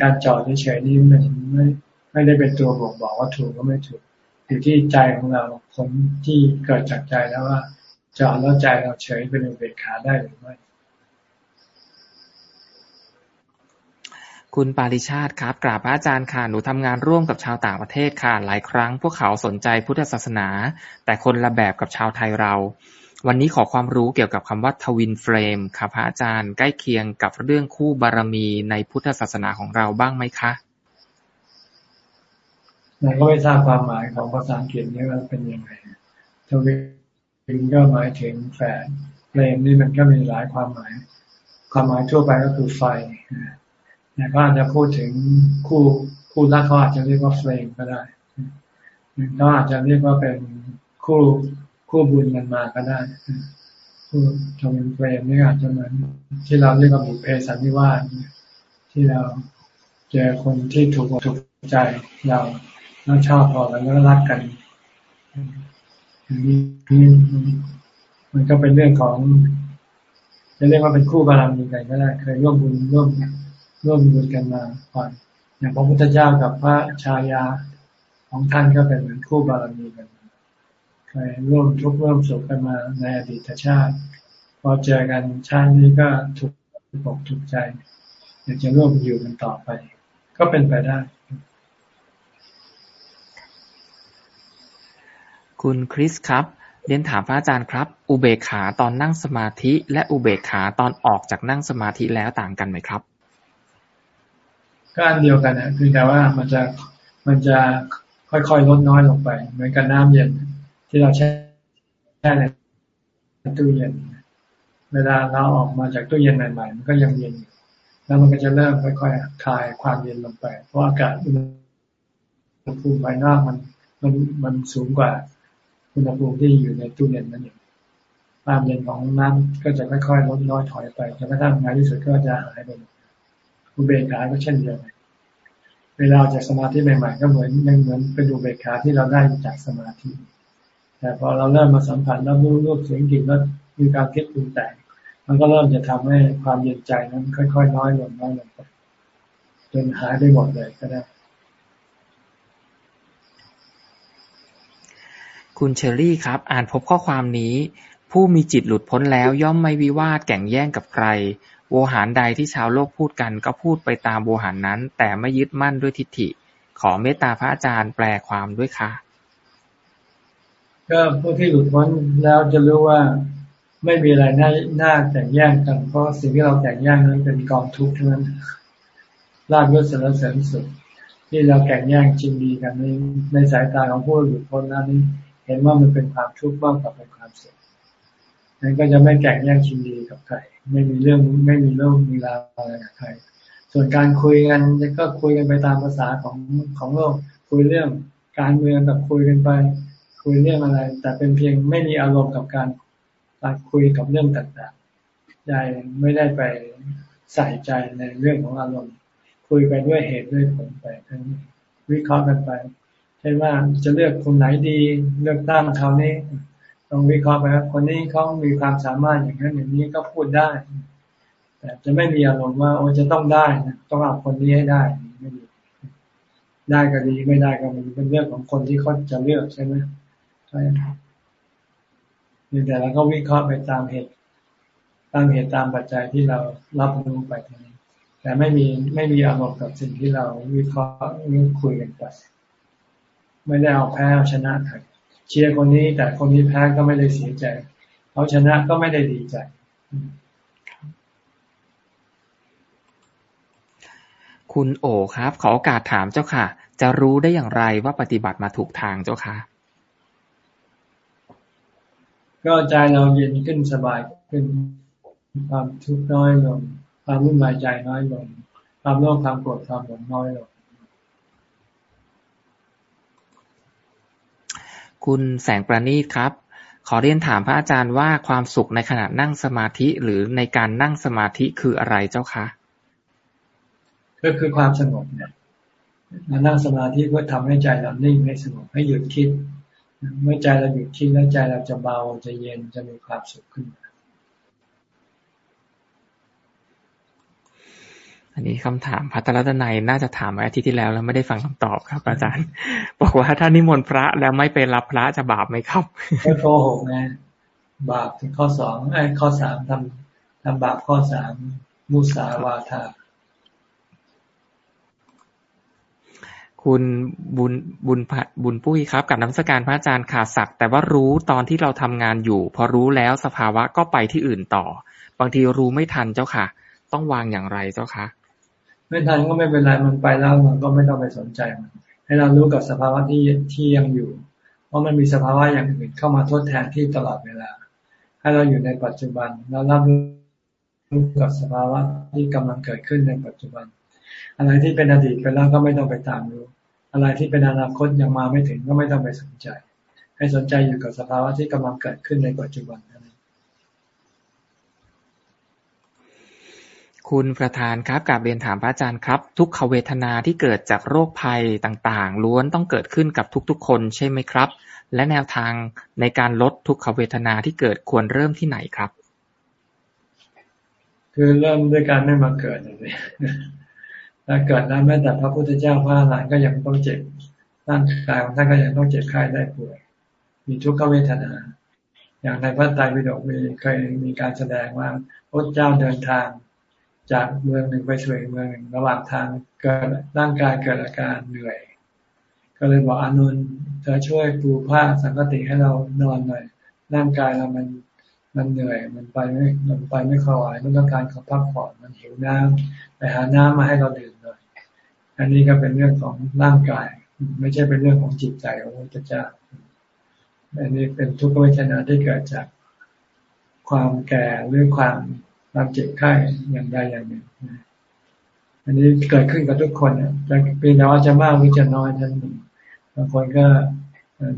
การจอดเฉยนี่มันไม่ไม่ได้เป็นตัวบอกบอกว่าถูกก็ไม่ถูกอยู่ที่ใจของเราผลที่เกิดจากใจแล้วว่า จอดแล้วใจเราเฉยเป็นอุเบกขาได้หรือไม่ คุณปาริชาติครับ กราบพระอาจารย์ค่ะ หนูทำงานร่วมกับชาวต่างประเทศค่ะ หลายครั้งพวกเขาสนใจพุทธศาสนา แต่คนละแบบกับชาวไทยเรา วันนี้ขอความรู้เกี่ยวกับคำว่า twin flame ค่ะพระอาจารย์ใกล้เคียงกับเรื่องคู่บารมีในพุทธศาสนาของเราบ้างไหมคะเราก็ไม่ทราบความหมายของภาษาอังกฤษนี้ว่าเป็นยังไง twin ก็หมายถึงแฝด flame นี่มันก็มีหลายความหมาย ความหมายทั่วไปก็คือไฟเนี่ยก็อาจจะพูดถึงคู่คู่รักเขาอาจจะเรียกว่าเฟรมก็ได้เขาอาจจะเรียกว่าเป็นคู่คู่บุญกันมาก็ได้คู่ทำเป็นเฟรมนี่อาจจะเหมือนที่เราเรียกว่าบุพเพสันนิวาสที่เราเจอคนที่ถูกถูกใจเราแล้วชอบพอกันแล้วรักกัน นี่มันก็เป็นเรื่องของจะเรียกว่าเป็นคู่บารมีกันก็ได้ เคยร่วมบุญร่วมร่วมบุญกันมาก่อนอย่างพระพุทธเจ้ากับพระชายาของท่านก็เป็นเหมือนคู่บารมีกันเคยร่วมทุกข์ร่วมสุขกันมาในอดีตชาติ พอเจอกันชาตินี้ก็ถูกปกถูกใจอยากจะร่วมอยู่กันต่อไป ก็เป็นไปได้ คุณคริสครับ เรียนถามพระอาจารย์ครับ อุเบกขาตอนนั่งสมาธิ และอุเบกขาตอนออกจากนั่งสมาธิแล้วต่างกันไหมครับก็อันเดียวกันนะคือแต่ว่ามันจะมันจะค่อยๆลดน้อยลงไป เหมือนกับน้ำเย็น ที่เราแช่ในตู้เย็น เวลาเราออกมาจากตู้เย็นใหม่ๆมันก็ยังเย็นอยู่แล้วมันก็จะเริ่มค่อยๆคลายความเย็นลงไป เพราะอากาศอุณหภูมิภายนอกมันมันมันสูงกว่า อุณหภูมิที่อยู่ในตู้เย็นนั่นเองความเย็นของน้ำก็จะค่อยๆลดน้อยถอยไปจนกระทั่งในที่สุดก็จะหายไปอุเบกขาก็เช่นเดียวกันเวลาจากสมาธิใหม่ๆก็เหมือนยังเหมือนเป็นอุเบกขาที่เราได้จากสมาธิ แต่พอเราเริ่มมาสัมผัสแล้วรู้รูปเสียงกลิ่นแล้วมีการคิดปรุงแต่งมันก็เริ่มจะทำให้ความเย็นใจนั้นค่อยๆน้อยลงน้อยลงไปจนหายไปหมดเลยก็ได้ คุณเชอรี่ครับ อ่านพบข้อความนี้ ผู้มีจิตหลุดพ้นแล้วย่อมไม่วิวาทแก่งแย่งกับใคร โวหารใดที่ชาวโลกพูดกันก็พูดไปตามโวหารนั้น แต่ไม่ยึดมั่นด้วยทิฏฐิ ขอเมตตาพระอาจารย์แปลความด้วยค่ะ ก็ผู้ที่หลุดพ้นแล้วจะรู้ว่าไม่มีอะไรน่าน่าแต่งแย่งกัน เพราะสิ่งที่เราแต่งแย่งนั้นเป็นกองทุกข์ทั้งนั้นลาบยศสารเสริญสุดที่เราแข่งแย่งจริงดีกันในในสายตาของผู้หลุดพ้นนั้น เห็นว่ามันเป็นความทุกข์มากกว่าเป็นความสุขนั้นก็จะไม่แข่งแย่งชิงดีกับใครไม่มีเรื่องไม่มีเรื่องมีราวอะไรกับใครส่วนการคุยกันก็คุยกันไปตามภาษาของของโลก คุยเรื่องการเมืองแบบคุยกันไป คุยเรื่องอะไร แต่เป็นเพียงไม่มีอารมณ์กับการการคุยกับเรื่องต่างๆใจไม่ได้ไปใส่ใจในเรื่องของอารมณ์ คุยไปด้วยเหตุด้วยผลไปทั้งวิเคราะห์กันไป ช่นว่าจะเลือกคนไหนดี เลือกตั้งคราวนี้ต้องวิเคราะห์ไปว่าคนนี้เขามีความสามารถอย่างนั้นอย่างนี้ก็พูดได้ แต่จะไม่มีอารมณ์ว่าโอ้จะต้องได้นะต้องเอาคนนี้ให้ได้ไม่ดีได้ก็ดีไม่ได้ก็มันเป็นเรื่องของคนที่เขาจะเลือกใช่ไหมใช่ครับแต่เราก็วิเคราะห์ไปตามเหตุ ตามเหตุตามปัจจัยที่เรารับรู้ไปทีนี้แต่ไม่มีไม่มีอารมณ์กับสิ่งที่เราวิเคราะห์คุยกันไป ไม่ได้เอาแพ้เอาชนะใครเชียร์คนนี้ แต่คนนี้แพ้ก็ไม่ได้เสียใจเขาชนะก็ไม่ได้ดีใจคุณโอครับ ขอโอกาสถามเจ้าค่ะ จะรู้ได้อย่างไรว่าปฏิบัติมาถูกทางเจ้าค่ะ ก็ใจเราเย็นขึ้นสบายขึ้นความทุกข์น้อยลง ความวุ่นวายใจน้อยลง ความโลภความโกรธความหลงน้อยลง คุณแสงประณีตครับ ขอเรียนถามพระอาจารย์ว่าความสุขในขณะนั่งสมาธิหรือในการนั่งสมาธิคืออะไรเจ้าคะก็คือความสงบเนี่ยเรานั่งสมาธิเพื่อทำให้ใจเรานิ่งให้สงบให้หยุดคิด เมื่อใจเราหยุดคิดแล้วใจเราจะเบาจะเย็นจะมีความสุขขึ้นมา อันนี้คำถามพัทรตนัยน่าจะถามไว้อาทิตย์ที่แล้วแล้วไม่ได้ฟังคำตอบครับ อาจารย์ บอกว่าถ้านิมนต์พระแล้วไม่ไปรับพระจะบาปไหมครับไม่โกหกไงบาปถึงข้อสองไอ้ข้อสามทำทำบาปข้อสามมุสาวาทาคุณบุญบุญบุญปุ้ยครับ กับน้ำสการพระอาจารย์ขาศักแต่ว่ารู้ตอนที่เราทำงานอยู่ พอรู้แล้วสภาวะก็ไปที่อื่นต่อ บางทีรู้ไม่ทันเจ้าค่ะ ต้องวางอย่างไรเจ้าคะ ไม่ทันก็ไม่เป็นไรมันไปแล้วมันก็ไม่ต้องไปสนใจมัน ให้เรารู้กับสภาวะที่ที่ยังอยู่ เพราะมันมีสภาวะอย่างอื่นเข้ามาทดแทนที่ตลอดเวลา ให้เราอยู่ในปัจจุบันแล้วรับรู้กับสภาวะที่กำลังเกิดขึ้นในปัจจุบัน อะไรที่เป็นอดีตไปแล้วก็ไม่ต้องไปตามรู้ อะไรที่เป็นอนาคตยังมาไม่ถึงก็ไม่ต้องไปสนใจ ให้สนใจอยู่กับสภาวะที่กำลังเกิดขึ้นในปัจจุบันน คุณประธานครับกับเรียนถามพระอาจารย์ครับ ทุกขเวทนาที่เกิดจากโรคภัยต่างๆ ล้วนต้องเกิดขึ้นกับทุกๆ คนใช่ไหมครับ และแนวทางในการลดทุกขเวทนาที่เกิดควรเริ่มที่ไหนครับ คือเริ่มด้วยการไม่มาเกิดเลยถ้าเกิดแล้วแม้แต่พระพุทธเจ้าพระอรหันต์ก็ยังต้องเจ็บร่างกายของท่านก็ยังต้องเจ็บไข้ได้ป่วยมีทุกขเวทนา อย่างในพระไตรปิฎกมีเคยมีการแสดงว่าพระเจ้าเดินทาง จากเมืองหนึ่งไปสู่อีกเมืองหนึ่งระหว่างทางเกิดร่างกายเกิดอาการเหนื่อย ก็เลยบอกอนุนเธอช่วยปูผ้าสังกติให้เรานอนหน่อยร่างกายเรามันมันเหนื่อย มันไปไม่มันไปไม่ค่อยมันต้องการขอพักผ่อนมันหิวน้ำไปหาน้ำมาให้เราดื่มหน่อย อันนี้ก็เป็นเรื่องของร่างกาย ไม่ใช่เป็นเรื่องของจิตใจของพระเจ้าอันนี้เป็นทุกขเวทนาที่เกิดจากความแก่หรือความ ความเจ็บไข้อย่างใดอย่างหนึ่งอันนี้เกิดขึ้นกับทุกคนจะเป็นน้อยจะมากหรือจะน้อยท่านบางคนก็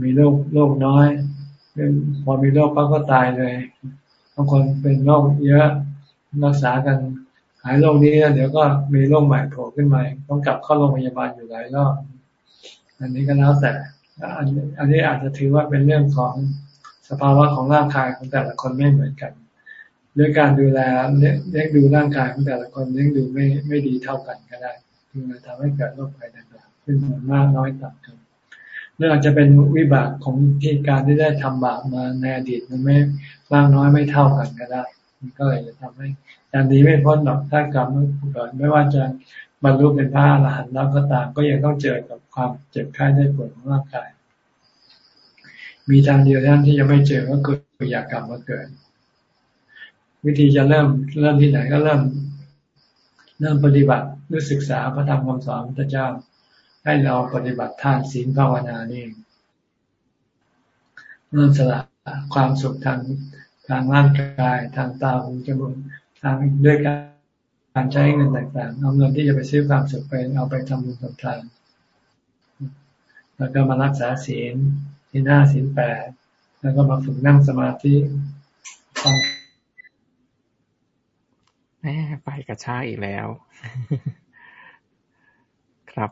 มีโรคโรคน้อยพอมีโรคปั๊บก็ตายเลยบางคนเป็นโรคเยอะรักษากันหายโรคนี้เดี๋ยวก็มีโรคใหม่โผล่ขึ้นมาต้องกลับเข้าโรงพยาบาลอยู่หลายรอบอันนี้ก็แล้วแต่อันนี้อาจจะถือว่าเป็นเรื่องของสภาวะของร่างกายของแต่ละคนไม่เหมือนกัน เรื่อการดูแลเลี้ยงดูร่างกายของแต่ละคนเลี้ยงดูไม่ไม่ดีเท่ากันก็ได้จึงทำให้เกิดโรคภัยต่างๆขึ้นมากน้อยต่างกันเรื่ออาจจะเป็นวิบากของที่การที่ได้ทำบาปมาในอดีตมันไม่มากน้อยไม่เท่ากันก็ได้ มันก็เลยจะทำให้การดีไม่พ้นหรอกถ้ากรรมเกิดไม่ว่าจะบรรลุเป็นพระอรหันต์แล้วก็ตามก็ยังต้องเจอกับความเจ็บไข้ได้ป่วยของร่างกาย มีทางเดียวเท่านั้นที่จะไม่เจอก็คืออยากกลับมาเกิด วิธีจะเริ่มเริ่มที่ไหนก็เริ่ม เริ่มปฏิบัติด้วยศึกษาพระธรรมคำสอนพระเจ้า ให้เราปฏิบัติทานศีลภาวนานี่เริ่มสละความสุขทางทางร่างกายทางตาหูจมูกทางด้วยการใช้เงินต่างๆเอาเงินที่จะไปซื้อความสุขไปเอาไปทำบุญทำทานแล้วก็มารักษาศีลที่หน้าศีลแปดแล้วก็มาฝึกนั่งสมาธิฟัง แม่ไปกระชากอีกแล้ว ครับ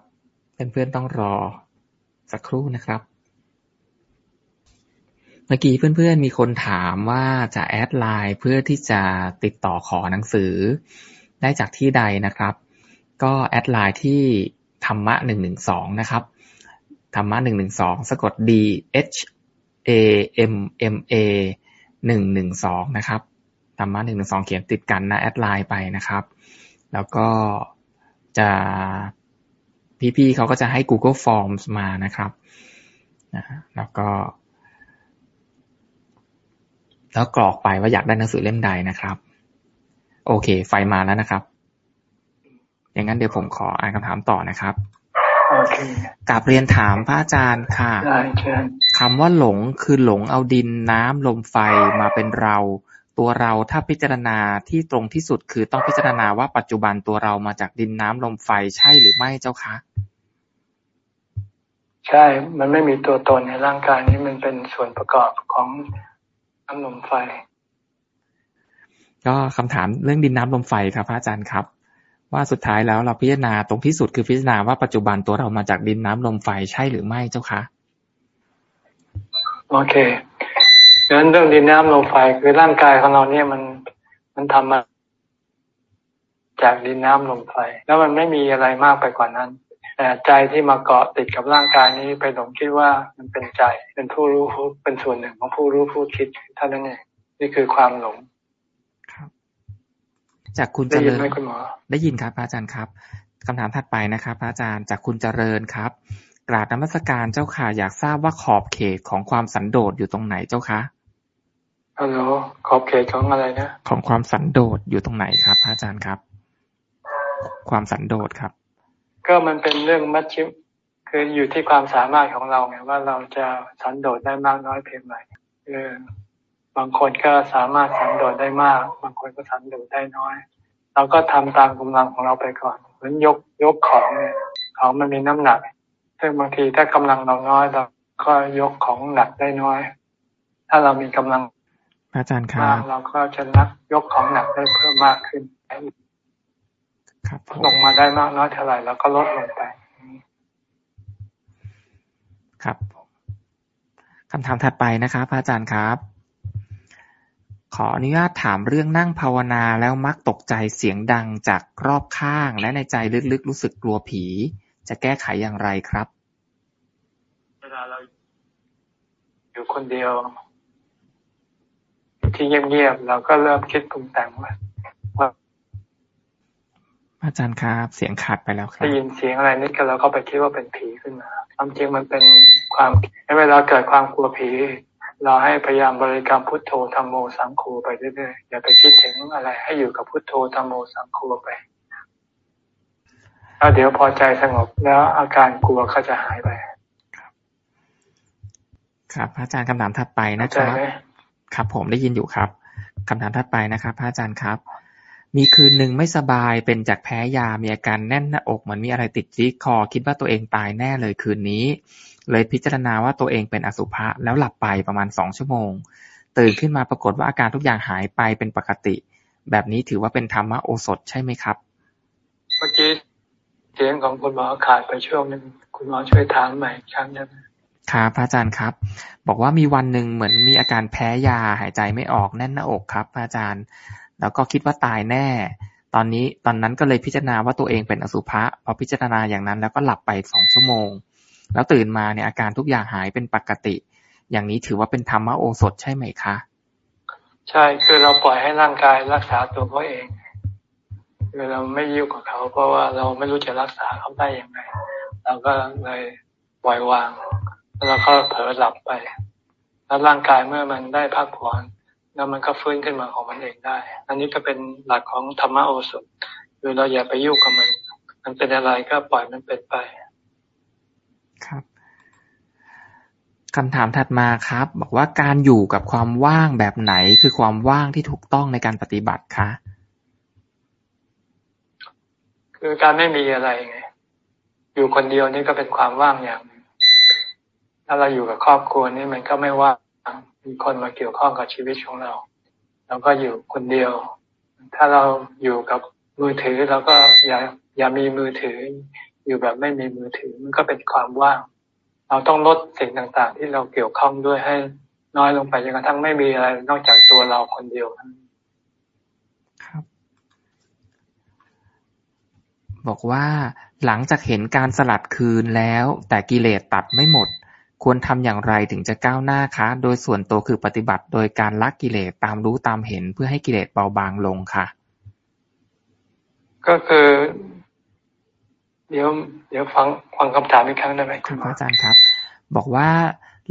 เพื่อนๆต้องรอสักครู่นะครับ เมื่อกี้เพื่อนๆมีคนถามว่าจะ add LINE เพื่อที่จะติดต่อขอหนังสือ ได้จากที่ใดนะครับ ก็ add LINE ที่ธรรมะหนึ่งหนึ่งสองนะครับธรรมะหนึ่งหนึ่งสองสะกด D H A M M A หนึ่งหนึ่งสองนะครับ ธรรมะหนึ่งหนึ่งสองเขียนติดกันนะแอดไลน์ไปนะครับ แล้วก็จะพี่ๆเขาก็จะให้ Google Forms มานะครับนะแล้วก็ แล้วกรอกไปว่าอยากได้หนังสือเล่มใดนะครับ โอเค ไฟมาแล้วนะครับ อย่างนั้นเดี๋ยวผมขออ่านคำถามต่อนะครับกับเรียนถามพระอาจารย์ค่ะคำว่าหลงคือหลงเอาดินน้ำลมไฟมาเป็นเรา ตัวเราถ้าพิจารณาที่ตรงที่สุดคือต้องพิจารณาว่าปัจจุบันตัวเรามาจากดินน้ำลมไฟใช่หรือไม่เจ้าคะ ใช่ มันไม่มีตัวตนในร่างกายนี้มันเป็นส่วนประกอบของน้ำลมไฟ ก็คำถามเรื่องดินน้ำลมไฟครับพระอาจารย์ครับ ว่าสุดท้ายแล้วเราพิจารณาตรงที่สุดคือพิจารณาว่าปัจจุบันตัวเรามาจากดินน้ำลมไฟใช่หรือไม่เจ้าคะโอเค ดังนั้นเรื่องดินน้ำลมไฟคือร่างกายของเราเนี่ยมันมันทำมาจากดินน้ำลมไฟแล้วมันไม่มีอะไรมากไปกว่านั้นแต่ใจที่มาเกาะติดกับร่างกายนี้ไปหลงคิดว่ามันเป็นใจ เป็นผู้รู้เป็นส่วนหนึ่งของผู้รู้ผู้คิดเท่านั้นเองนี่คือความหลงจากคุณเจริญได้ยินไหมคุณหมอได้ยินครับอาจารย์ครับคำถามถัดไปนะครับอาจารย์จากคุณเจริญครับ กราบนมัสการเจ้าค่ะอยากทราบว่าขอบเขตของความสันโดษอยู่ตรงไหนเจ้าคะ ฮัลโหลขอบเขตของอะไรนะ ของความสันโดษอยู่ตรงไหนครับอาจารย์ครับ ความสันโดษครับ ก็มันเป็นเรื่องมัชชิมคืออยู่ที่ความสามารถของเราไงว่าเราจะสันโดษได้มากน้อยเพียงไรเออบางคนก็สามารถสันโดษได้มาก บางคนก็สันโดษได้น้อย เราก็ทำตามกำลังของเราไปก่อนเหมือนยกยกของเนี่ยของมันมีน้ำหนักซึ่งบางทีถ้ากำลังเราน้อยเราก็ยกของหนักได้น้อย ถ้าเรามีกำลัง อาจารย์ครับเราก็จะนักยกของหนักได้เพิ่มมากขึ้นครับลงมาได้มากน้อยเท่าไหร่เราก็ลดลงไป ครับคำถามถัดไปนะครับอาจารย์ครับ ขออนุญาตถามเรื่องนั่งภาวนาแล้วมักตกใจเสียงดังจากรอบข้าง และในใจลึกๆรู้สึกกลัวผี จะแก้ไขอย่างไรครับ เวลาเราอยู่คนเดียว ที่เงียบๆเราก็เริ่มคิดปรุงแต่งว่าอาจารย์ครับ เสียงขาดไปแล้วครับได้ยินเสียงอะไรนิดก็เราก็ไปคิดว่าเป็นผีขึ้นมาความจริงมันเป็นความเวลาเกิดความกลัวผี เราให้พยายามบริกรรมพุทโธธรรมโมสังโฆไปเรื่อยๆอย่าไปคิดถึงอะไร ให้อยู่กับพุทโธธรรมโมสังโฆไปแล้วเดี๋ยวพอใจสงบแล้วอาการกลัวก็จะหายไป ครับพระอาจารย์คำถามถัดไปนะครับ ครับผมได้ยินอยู่ครับคำถามถัดไปนะครับพระอาจารย์ครับ มีคืนหนึ่งไม่สบายเป็นจากแพ้ยามีอาการแน่นหน้าอกเหมือนมีอะไรติดที่คอ คิดว่าตัวเองตายแน่เลยคืนนี้ เลยพิจารณาว่าตัวเองเป็นอสุภะแล้วหลับไปประมาณสองชั่วโมง ตื่นขึ้นมาปรากฏว่าอาการทุกอย่างหายไปเป็นปกติ แบบนี้ถือว่าเป็นธรรมะโอสถใช่ไหมครับเมื่อกี้เสียงของคุณหมอขาดไปช่วงหนึ่งคุณหมอช่วยถามใหม่ครั้งนี้ ครับพระอาจารย์ครับ บอกว่ามีวันหนึ่งเหมือนมีอาการแพ้ยาหายใจไม่ออกแน่นหน้าอกครับพระอาจารย์ แล้วก็คิดว่าตายแน่ ตอนนี้ตอนนั้นก็เลยพิจารณาว่าตัวเองเป็นอสุภะพอพิจารณาอย่างนั้นแล้วก็หลับไปสองชั่วโมง แล้วตื่นมาเนี่ยอาการทุกอย่างหายเป็นปกติ อย่างนี้ถือว่าเป็นธรรมโอสถใช่ไหมคะ ใช่คือเราปล่อยให้ร่างกายรักษาตัวเขาเองคือเราไม่ยุ่งกับเขา เพราะว่าเราไม่รู้จะรักษาเขาได้อย่างไรเราก็เลยปล่อยวาง แล้วก็เผลอหลับไป แล้วร่างกายเมื่อมันได้พักผ่อนแล้วมันก็ฟื้นขึ้นมาของมันเองได้ อันนี้ก็เป็นหลักของธรรมโอสถคือเราอย่าไปยุ่งกับมัน มันเป็นอะไรก็ปล่อยมันเป็นไป ครับคำถามถัดมาครับ บอกว่าการอยู่กับความว่างแบบไหนคือความว่างที่ถูกต้องในการปฏิบัติคะ คือการไม่มีอะไรไง อยู่คนเดียวนี่ก็เป็นความว่างอย่าง ถ้าเราอยู่กับครอบครัวนี่มันก็ไม่ว่างมีคนมาเกี่ยวข้องกับชีวิตของเรา เราก็อยู่คนเดียว ถ้าเราอยู่กับมือถือเราก็อย่าอย่ามีมือถือ อยู่แบบไม่มีมือถือมันก็เป็นความว่าง เราต้องลดสิ่งต่างๆ ที่เราเกี่ยวข้องด้วยให้น้อยลงไปจนกระทั่งไม่มีอะไรนอกจากตัวเราคนเดียวครับ บอกว่าหลังจากเห็นการสลัดคืนแล้ว แต่กิเลสตัดไม่หมด ควรทำอย่างไรถึงจะก้าวหน้าคะ โดยส่วนตัวคือปฏิบัติโดยการละกิเลสตามรู้ตามเห็นเพื่อให้กิเลสเบาบางลงค่ะ ก็คือ เดี๋ยว เดี๋ยวฟังฟังคำถามอีกครั้งได้ไหมคุณอาจารย์ครับ บอกว่า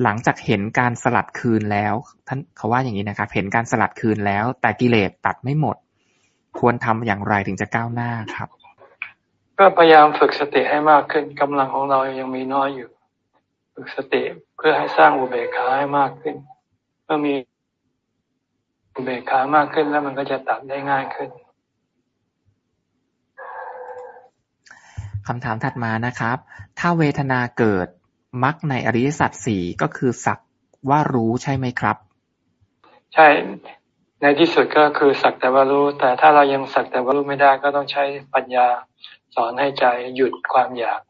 หลังจากเห็นการสลัดคืนแล้ว ท่านเขาว่าอย่างนี้นะครับ เห็นการสลัดคืนแล้ว แต่กิเลสตัดไม่หมด ควรทำอย่างไรถึงจะก้าวหน้าครับ ก็พยายามฝึกสติให้มากขึ้นกำลังของเรายังมีน้อยอยู่ ฝึกสติเพื่อให้สร้างอุเบกขาให้มากขึ้น เมื่อมีอุเบกขามากขึ้นแล้วมันก็จะตัดได้ง่ายขึ้นคำถามถัดมานะครับ ถ้าเวทนาเกิดมักในอริยสัจสี่ก็คือสักว่ารู้ใช่ไหมครับ ใช่เในที่สุดก็คือสักแต่ว่ารู้ แต่ถ้าเรายังสักแต่ว่ารู้ไม่ได้ก็ต้องใช้ปัญญาสอนให้ใจหยุดความอยาก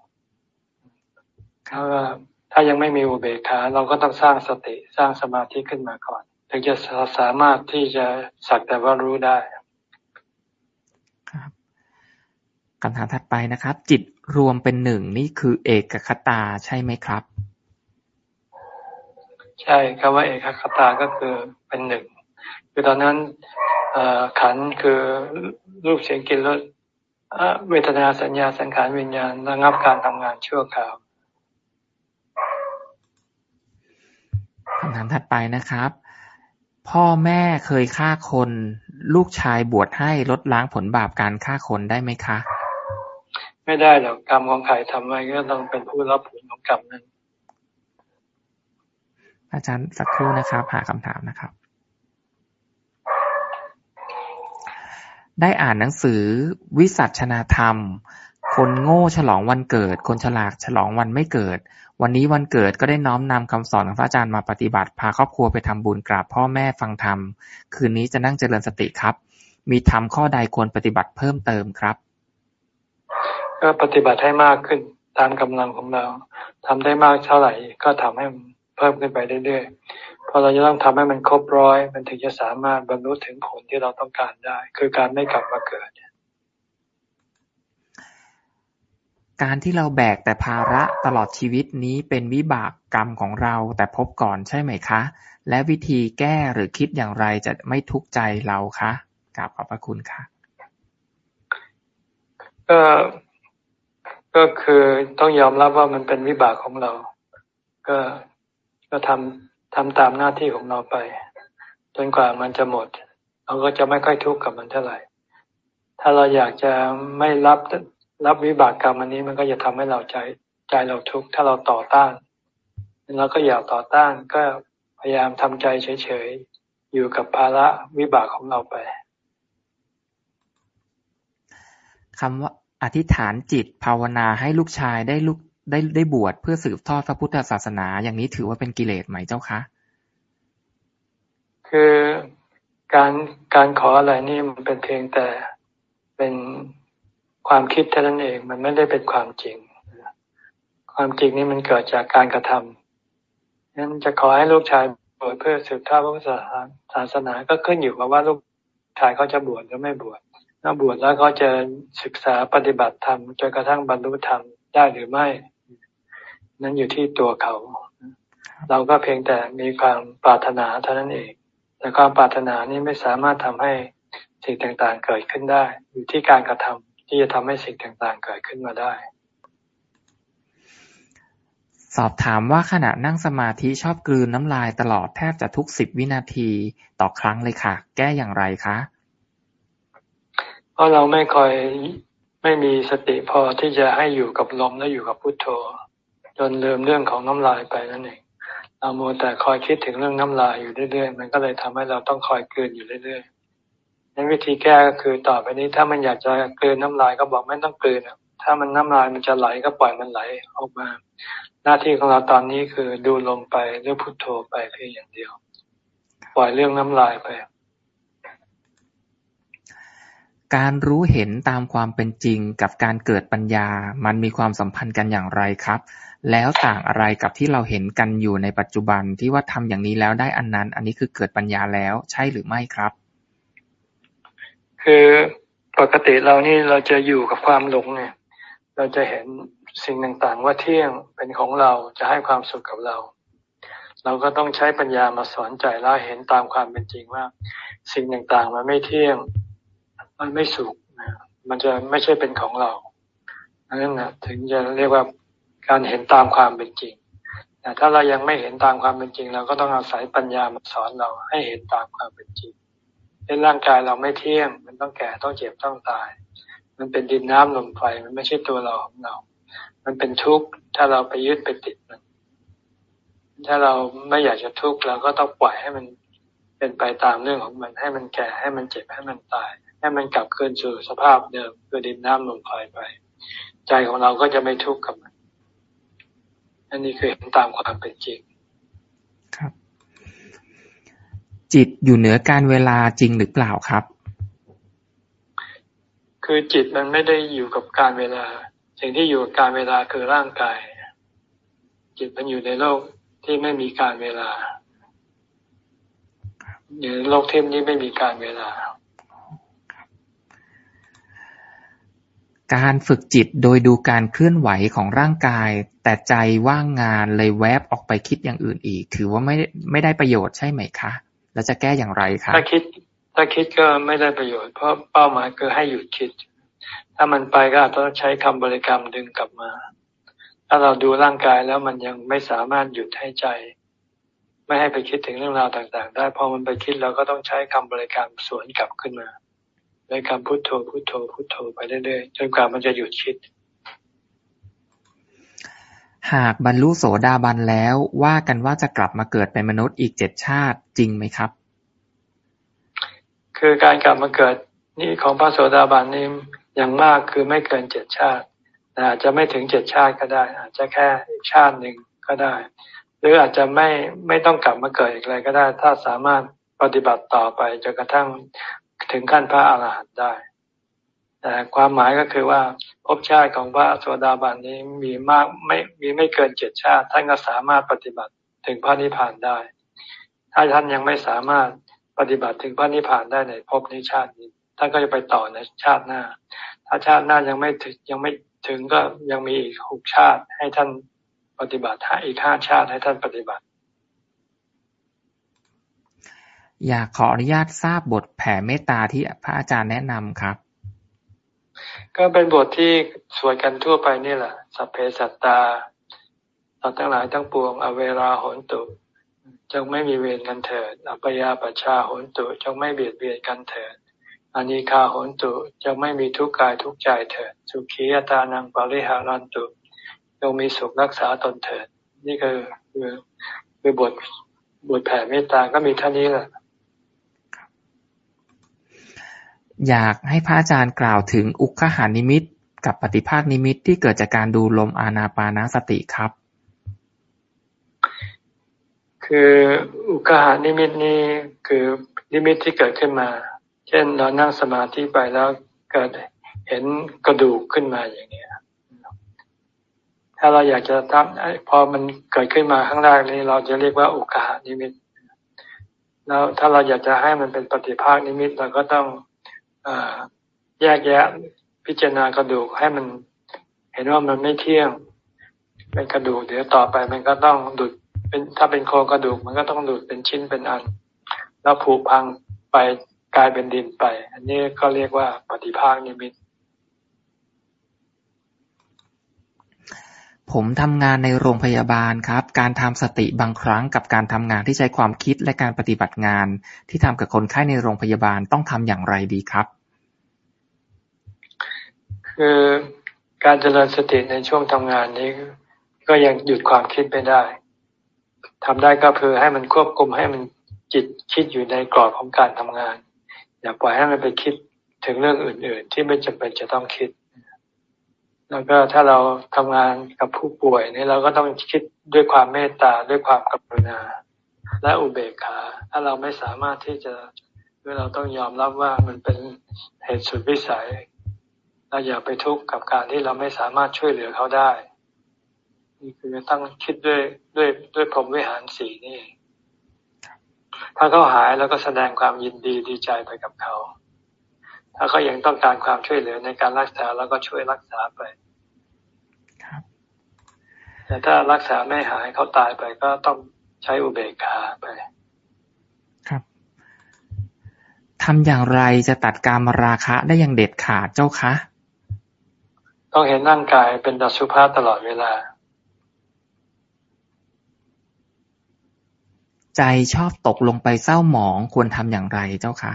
ถ้า ถ้ายังไม่มีอุเบกขาเราก็ต้องสร้างสติสร้างสมาธิขึ้นมาก่อน ถึงจะสามารถที่จะสักแต่ว่ารู้ได้ครับคำถามถัดไปนะครับ จิตรวมเป็นหนึ่งนี่คือเอกคตาใช่ไหมครับ ใช่คำว่าเอกคตาก็คือเป็นหนึ่งคือตอนนั้นขันคือรูปเสียงกลิ่นรสเวทนาสัญญาสังขารวิญญาณระงับการทำงานชั่วคราว คำถามถัดไปนะครับ พ่อแม่เคยฆ่าคน ลูกชายบวชให้ลดล้างผลบาปการฆ่าคนได้ไหมคะ ไม่ได้หรอกกรรมของใครทำไว้ก็ต้องเป็นผู้รับผลของกรรมนั้น อาจารย์สักครู่นะครับ หาคำถามนะครับได้อ่านหนังสือวิสัชนาธรรม คนโง่ฉลองวันเกิด คนฉลาดฉลองวันไม่เกิด วันนี้วันเกิดก็ได้น้อมนำคำสอนของพระอาจารย์มาปฏิบัติ พาครอบครัวไปทำบุญกราบพ่อแม่ฟังธรรม คืนนี้จะนั่งเจริญสติครับ มีธรรมข้อใดควรปฏิบัติเพิ่มเติมครับ ก็ปฏิบัติให้มากขึ้นตามกำลังของเราทำได้มากเท่าไหร่ก็ทำให้เพิ่มขึ้นไปเรื่อยๆ พอเราจะต้องทำให้มันครบร้อย มันถึงจะสามารถบรรลุถึงผลที่เราต้องการได้ คือการไม่กลับมาเกิด การที่เราแบกแต่ภาระตลอดชีวิตนี้เป็นวิบากกรรมของเราแต่พบก่อนใช่ไหมคะ และวิธีแก้หรือคิดอย่างไรจะไม่ทุกข์ใจเราคะกราบขอบพระคุณค่ะก็ก็คือต้องยอมรับว่ามันเป็นวิบากของเรา ก็ก็ทำทำตามหน้าที่ของเราไป จนกว่ามันจะหมด เราก็จะไม่ค่อยทุกข์กับมันเท่าไหร่ ถ้าเราอยากจะไม่รับ รับวิบากกรรมอันนี้มันก็จะทำให้เราใจใจเราทุกข์ถ้าเราต่อต้านเราก็อยากต่อต้านก็พยายามทำใจเฉยๆอยู่กับภาระวิบากของเราไปคำว่าอธิษฐานจิตภาวนาให้ลูกชายได้ลูกได้ได้บวชเพื่อสืบทอดพระพุทธศาสนา อย่างนี้ถือว่าเป็นกิเลสไหมเจ้าคะ คือการการขออะไรนี่มันเป็นเพียงแต่เป็น ความคิดเท่านั้นเองมันไม่ได้เป็นความจริง ความจริงนี่มันเกิดจากการกระทำนั้นจะขอให้ลูกชายบวชเพื่อสืบทอดพระพุทธศาสนาก็ขึ้นอยู่กับว่าลูกชายเขาจะบวชหรือไม่บวชถ้าบวชแล้วเขาจะศึกษาปฏิบัติธรรมจนกระทั่งบรรลุธรรมได้หรือไม่ นั้นอยู่ที่ตัวเขา เราก็เพียงแต่มีความปรารถนาเท่านั้นเอง แต่ความปรารถนานี้ไม่สามารถทำให้สิ่งต่างๆเกิดขึ้นได้ อยู่ที่การกระทำ ที่จะทำให้สิ่งต่างๆเกิดขึ้นมาได้ สอบถามว่าขณะนั่งสมาธิชอบกลืนน้ำลายตลอดแทบจะทุกสิบวินาทีต่อครั้งเลยค่ะ แก้อย่างไรคะ เพราะเราไม่คอยไม่มีสติพอที่จะให้อยู่กับลมและอยู่กับพุโทโธ จนลืมเรื่องของน้ำลายไปนั่นเองเราโมแต่คอยคิดถึงเรื่องน้ำลายอยู่เรื่อยๆ มันก็เลยทำให้เราต้องคอยกลืนอยู่เรื่อยๆ นั้นวิธีแก้ก็คือต่อไปนี้ถ้ามันอยากจะกลืนน้ำลายก็บอกไม่ต้องกลืนถ้ามันน้ำลายมันจะไหลก็ปล่อยมันไหลออกมา หน้าที่ของเราตอนนี้คือดูลมไปหรือพุโทโธไปเพียงอย่างเดียว ปล่อยเรื่องน้ำลายไป การรู้เห็นตามความเป็นจริงกับการเกิดปัญญา มันมีความสัมพันธ์กันอย่างไรครับ แล้วต่างอะไรกับที่เราเห็นกันอยู่ในปัจจุบันที่ว่าทำอย่างนี้แล้วได้อันนั้น อันนี้คือเกิดปัญญาแล้วใช่หรือไม่ครับ คือปกติเรานี่เราจะอยู่กับความหลงเนี่ย เราจะเห็นสิ่งต่างๆ ว่าเที่ยงเป็นของเราจะให้ความสุขกับเรา เราก็ต้องใช้ปัญญามาสอนใจแล้วเห็นตามความเป็นจริงว่า สิ่งต่างๆมันไม่เที่ยง มันไม่สุขมันจะไม่ใช่เป็นของเราอันนั้นนะถึงจะเรียกว่าการเห็นตามความเป็นจริงแต่ถ้าเรายังไม่เห็นตามความเป็นจริง เราก็ต้องอาศัยปัญญามาสอนเราให้เห็นตามความเป็นจริง ในร่างกายเราไม่เที่ยง มันต้องแก่ต้องเจ็บต้องตาย มันเป็นดินน้ำลมไฟมันไม่ใช่ตัวเราของเรา มันเป็นทุกข์ถ้าเราไปยึดไปติดมัน ถ้าเราไม่อยากจะทุกข์เราก็ต้องปล่อยให้มันเป็นไปตามเรื่องของมัน ให้มันแก่ให้มันเจ็บให้มันตาย ให้มันกลับคืนสู่สภาพเดิมคือดินน้ำลมไฟไป ใจของเราก็จะไม่ทุกข์กับมัน อันนี้คือเห็นตามความเป็นจริง ครับ จิตอยู่เหนือการเวลาจริงหรือเปล่าครับ คือจิตมันไม่ได้อยู่กับการเวลา สิ่งที่อยู่กับการเวลาคือร่างกาย จิตมันอยู่ในโลกที่ไม่มีการเวลาอยู่ในโลกเทมนี้ไม่มีการเวลา การฝึกจิตโดยดูการเคลื่อนไหวของร่างกาย แต่ใจว่างงานเลยแวบออกไปคิดอย่างอื่นอีก ถือว่าไม่ไม่ได้ประโยชน์ใช่ไหมคะ แล้วจะแก้อย่างไรคะถ้าคิด ถ้าคิดก็ไม่ได้ประโยชน์ เพราะเป้าหมายคือให้หยุดคิด ถ้ามันไปก็ต้องใช้คำบริกรรมดึงกลับมา ถ้าเราดูร่างกายแล้วมันยังไม่สามารถหยุดให้ใจ ไม่ให้ไปคิดถึงเรื่องราวต่าง ๆ ได้พอมันไปคิดเราก็ต้องใช้คำบริกรรมสวนกลับขึ้นมาด้วยคำพุโทโธพุโทโธพุโทโธไปเรื่อยๆจนกว่ามันจะหยุดคิด หากบรรลุโสดาบันแล้ว ว่ากันว่าจะกลับมาเกิดเป็นมนุษย์อีกเจ็ดชาติจริงไหมครับ คือการกลับมาเกิดนี่ของพระโสดาบันนี่อย่างมากคือไม่เกินเจ็ดชาติอาจจะไม่ถึงเจ็ดชาติก็ได้ อาจจะแค่ชาติหนึ่งก็ได้ หรืออาจจะไม่ไม่ต้องกลับมาเกิดอีกเลยก็ได้ ถ้าสามารถปฏิบัติต่อไปจนกระทั่งถึงขั้นพระอาหารหันต์ได้ แต่ความหมายก็คือว่าภพชาติของพระโสดาบันนี้มีมากไม่มีไม่เกินเจ็ดชาติ ท่านก็สามารถปฏิบัติถึงพระนิพพานได้ ถ้าท่านยังไม่สามารถปฏิบัติถึงพระนิพพานได้ในภพนี้ชาตินี้ท่านก็จะไปต่อในชาติหน้า ถ้าชาติหน้ายังไม่ถึงยังไม่ถึงก็ยังมีอีกหกชาติให้ท่านปฏิบัติห้าอีกห้าชาติให้ท่านปฏิบัติ อยากขออนุญาตทราบบทแผ่เมตตาที่พระอาจารย์แนะนำครับ ก็เป็นบทที่สวดกันทั่วไปนี่แหละ สัพเพสัตตาเราทั้งหลายทั้งปวง อเวราโหนตุ จงไม่มีเวรกันเถิด อัปยาปชาโหนตุ จงไม่เบียดเบียนกันเถิดอานิคาโหนตุ จงไม่มีทุกข์กายทุกข์ใจเถิด สุขียตานังปริหารันตุ จงมีสุขรักษาตนเถิด นี่คือคือคือบทบทแผ่เมตตาก็มีเท่านี้แหละ อยากให้พระอาจารย์กล่าวถึงอุคหานิมิตกับปฏิภาคนิมิตที่เกิดจากการดูลมอานาปานาสติครับ คืออุคหานิมิตนี้คือนิมิตที่เกิดขึ้นมา เช่นเรานั่งสมาธิไปแล้วเกิดเห็นกระดูกขึ้นมาอย่างนี้ถ้าเราอยากจะทำพอมันเกิดขึ้นมาข้างแรกนี้ เราจะเรียกว่าอุคหานิมิตแล้วถ้าเราอยากจะให้มันเป็นปฏิภาคนิมิตเราก็ต้อง แยกแยะพิจารณากระดูกให้มันเห็นว่ามันไม่เที่ยงเป็นกระดูกเดี๋ยวต่อไปมันก็ต้องดุดเป็นถ้าเป็นโครงกระดูกมันก็ต้องดุดเป็นชิ้นเป็นอัน แล้วผุพังไปกลายเป็นดินไป อันนี้ก็เรียกว่าปฏิภาคนิมิต ผมทำงานในโรงพยาบาลครับ การทำสติบางครั้งกับการทำงานที่ใช้ความคิดและการปฏิบัติงาน ที่ทำกับคนไข้ในโรงพยาบาลต้องทำอย่างไรดีครับ คือการเจริญสติในช่วงทำงานนี้ ก็ยังหยุดความคิดไม่ได้ทำได้ก็คือให้มันควบคุมให้มันจิตคิดอยู่ในกรอบของการทำงาน อย่าปล่อยให้มันไปคิดถึงเรื่องอื่น ๆ ที่ไม่จำเป็นจะต้องคิด แล้วก็ถ้าเราทำงานกับผู้ป่วยนี่เราก็ต้องคิดด้วยความเมตตาด้วยความกรุณา และอุเบกขา ถ้าเราไม่สามารถที่จะเราต้องยอมรับว่ามันเป็นเหตุสุดวิสัยเราอย่าไปทุกข์กับการที่เราไม่สามารถช่วยเหลือเขาได้ นี่คือต้องคิดด้วยด้วยด้วยพรหมวิหารสีนี่ถ้าเขาหายแล้วก็แสดงความยินดีดีใจไปกับเขา ถ้าเขายังต้องการความช่วยเหลือในการรักษาแล้วก็ช่วยรักษาไปแต่ถ้ารักษาไม่หายเขาตายไปก็ต้องใช้อุเบกขาไป ครับทำอย่างไรจะตัดการมราคะได้อย่างเด็ดขาดเจ้าคะต้องเห็นร่างกายเป็นดัสุภาพตลอดเวลา ใจชอบตกลงไปเศร้าหมองควรทำอย่างไรเจ้าคะ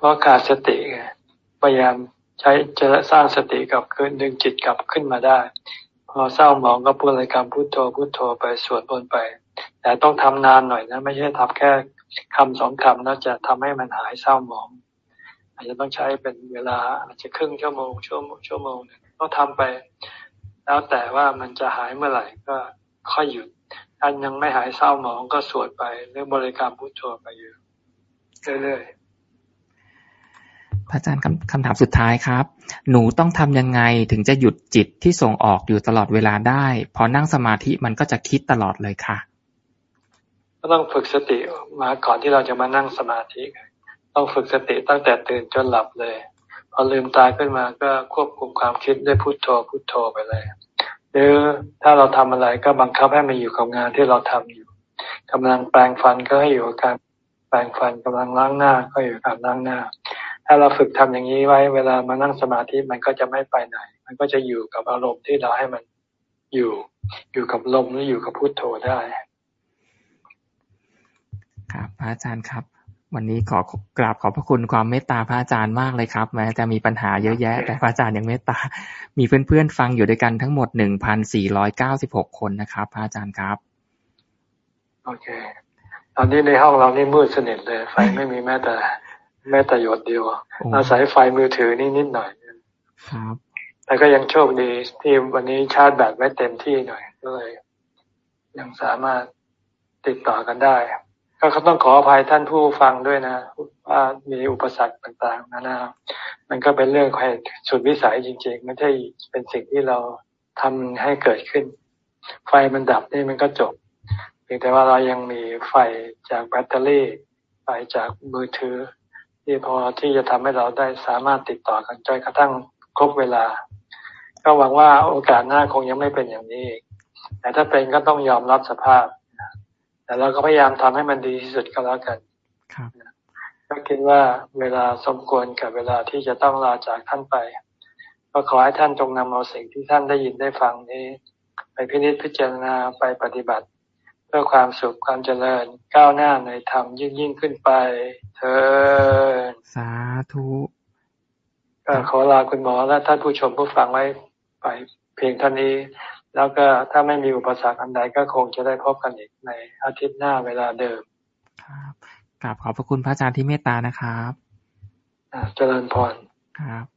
เพราะขาดสติพยายามใช้จะสร้างสติกับคืนดึงจิตกลับขึ้นมาได้ พอเศร้าหมองก็พูดอะไรกรรมพุโทโธพุโทโธไปสวดมนต์ไป แต่ต้องทำนานหน่อยนะ ไม่ใช่ทำแค่คำสองคำแล้วจะทำให้มันหายเศร้าหมอง อาจจะต้องใช้เป็นเวลาอาจจะครึ่งชั่วโมงชั่วโมงชั่วโมงต้องทำไป แล้วแต่ว่ามันจะหายเมื่อไหร่ก็ค่อยหยุดท่านยังไม่หายเศร้าหมองก็สวดไป หรือบริกรรมพุทโธไปอยู่เรื่อยๆ พระอาจารย์คำคำถามสุดท้ายครับ หนูต้องทำยังไงถึงจะหยุดจิตที่ส่งออกอยู่ตลอดเวลาได้ พอนั่งสมาธิมันก็จะคิดตลอดเลยค่ะ ก็ต้องฝึกสติมาก่อนที่เราจะมานั่งสมาธิ ต้องฝึกสติตั้งแต่ตื่นจนหลับเลย พอลืมตาขึ้นมาก็ควบคุมความคิดด้วยพุโทโธพุโทโธไปเลย หรือถ้าเราทำอะไรก็บังคับให้มันอยู่กับงานที่เราทำอยู่กำลังแปลงฟันก็ให้อยู่กับการแปลงฟันกำลังล้างหน้าก็อยู่กับล้างหน้า ถ้าเราฝึกทำอย่างนี้ไว้ เวลามานั่งสมาธิมันก็จะไม่ไปไหน มันก็จะอยู่กับอารมณ์ที่เราให้มันอยู่อยู่กับลมหรืออยู่กับพุโทโธได้ ครับพระอาจารย์ครับ วันนี้ขอกราบขอบพระคุณความเมตตาพระอาจารย์มากเลยครับ แม้จะมีปัญหาเยอะแยะ แต่พระอาจารย์ยังเมตตา มีเพื่อนๆฟังอยู่ด้วยกันทั้งหมดหนึ่งพันสี่ร้อยเก้าสิบหกคนนะครับ พระอาจารย์ครับ โอเค ตอนนี้ในห้องเรานี่มืดสนิทเลย ไฟไม่มีแม้แต่ แม้แต่หยดเดียว อาศัยไฟมือถือนี่นิดหน่อยครับแต่ก็ยังโชคดีที่วันนี้ชาร์จแบตไว้เต็มที่หน่อยก็เลย ยังสามารถติดต่อกันได้ก็ต้องขออภัยท่านผู้ฟังด้วยนะว่ามีอุปสรรคต่างๆนานามันก็เป็นเรื่องของสุดวิสัยจริงๆไม่ใช่เป็นสิ่งที่เราทำให้เกิดขึ้น ไฟมันดับนี่มันก็จบเพียงแต่ว่าเรายังมีไฟจากแบตเตอรี่ ไฟจากมือถือ ที่พอที่จะทำให้เราได้สามารถติดต่อกันจนกระทั่งครบเวลา ก็หวังว่าโอกาสหน้าคงยังไม่เป็นอย่างนี้ แต่ถ้าเป็นก็ต้องยอมรับสภาพ แต่เราก็พยายามทำให้มันดีที่สุดก็แล้วกันครับก็คิดว่าเวลาสมควรกับเวลาที่จะต้องลาจากท่านไป ก็ขอให้ท่านจงนำเอาสิ่งที่ท่านได้ยินได้ฟังนี้ ไปพินิจพิจารณาไปปฏิบัติ เพื่อความสุขความเจริญก้าวหน้าในธรรมยิ่งยิ่งขึ้นไป เธอสาธุก็ขอลาคุณหมอและท่านผู้ชมผู้ฟังไว้ไปเพียงเท่านี้ แล้วก็ถ้าไม่มีอุปสรรคอันใดก็คงจะได้พบกันอีกในอาทิตย์หน้าเวลาเดิม ครับกราบขอบพระคุณพระอาจารย์ที่เมตตานะครับเจริญพรครับ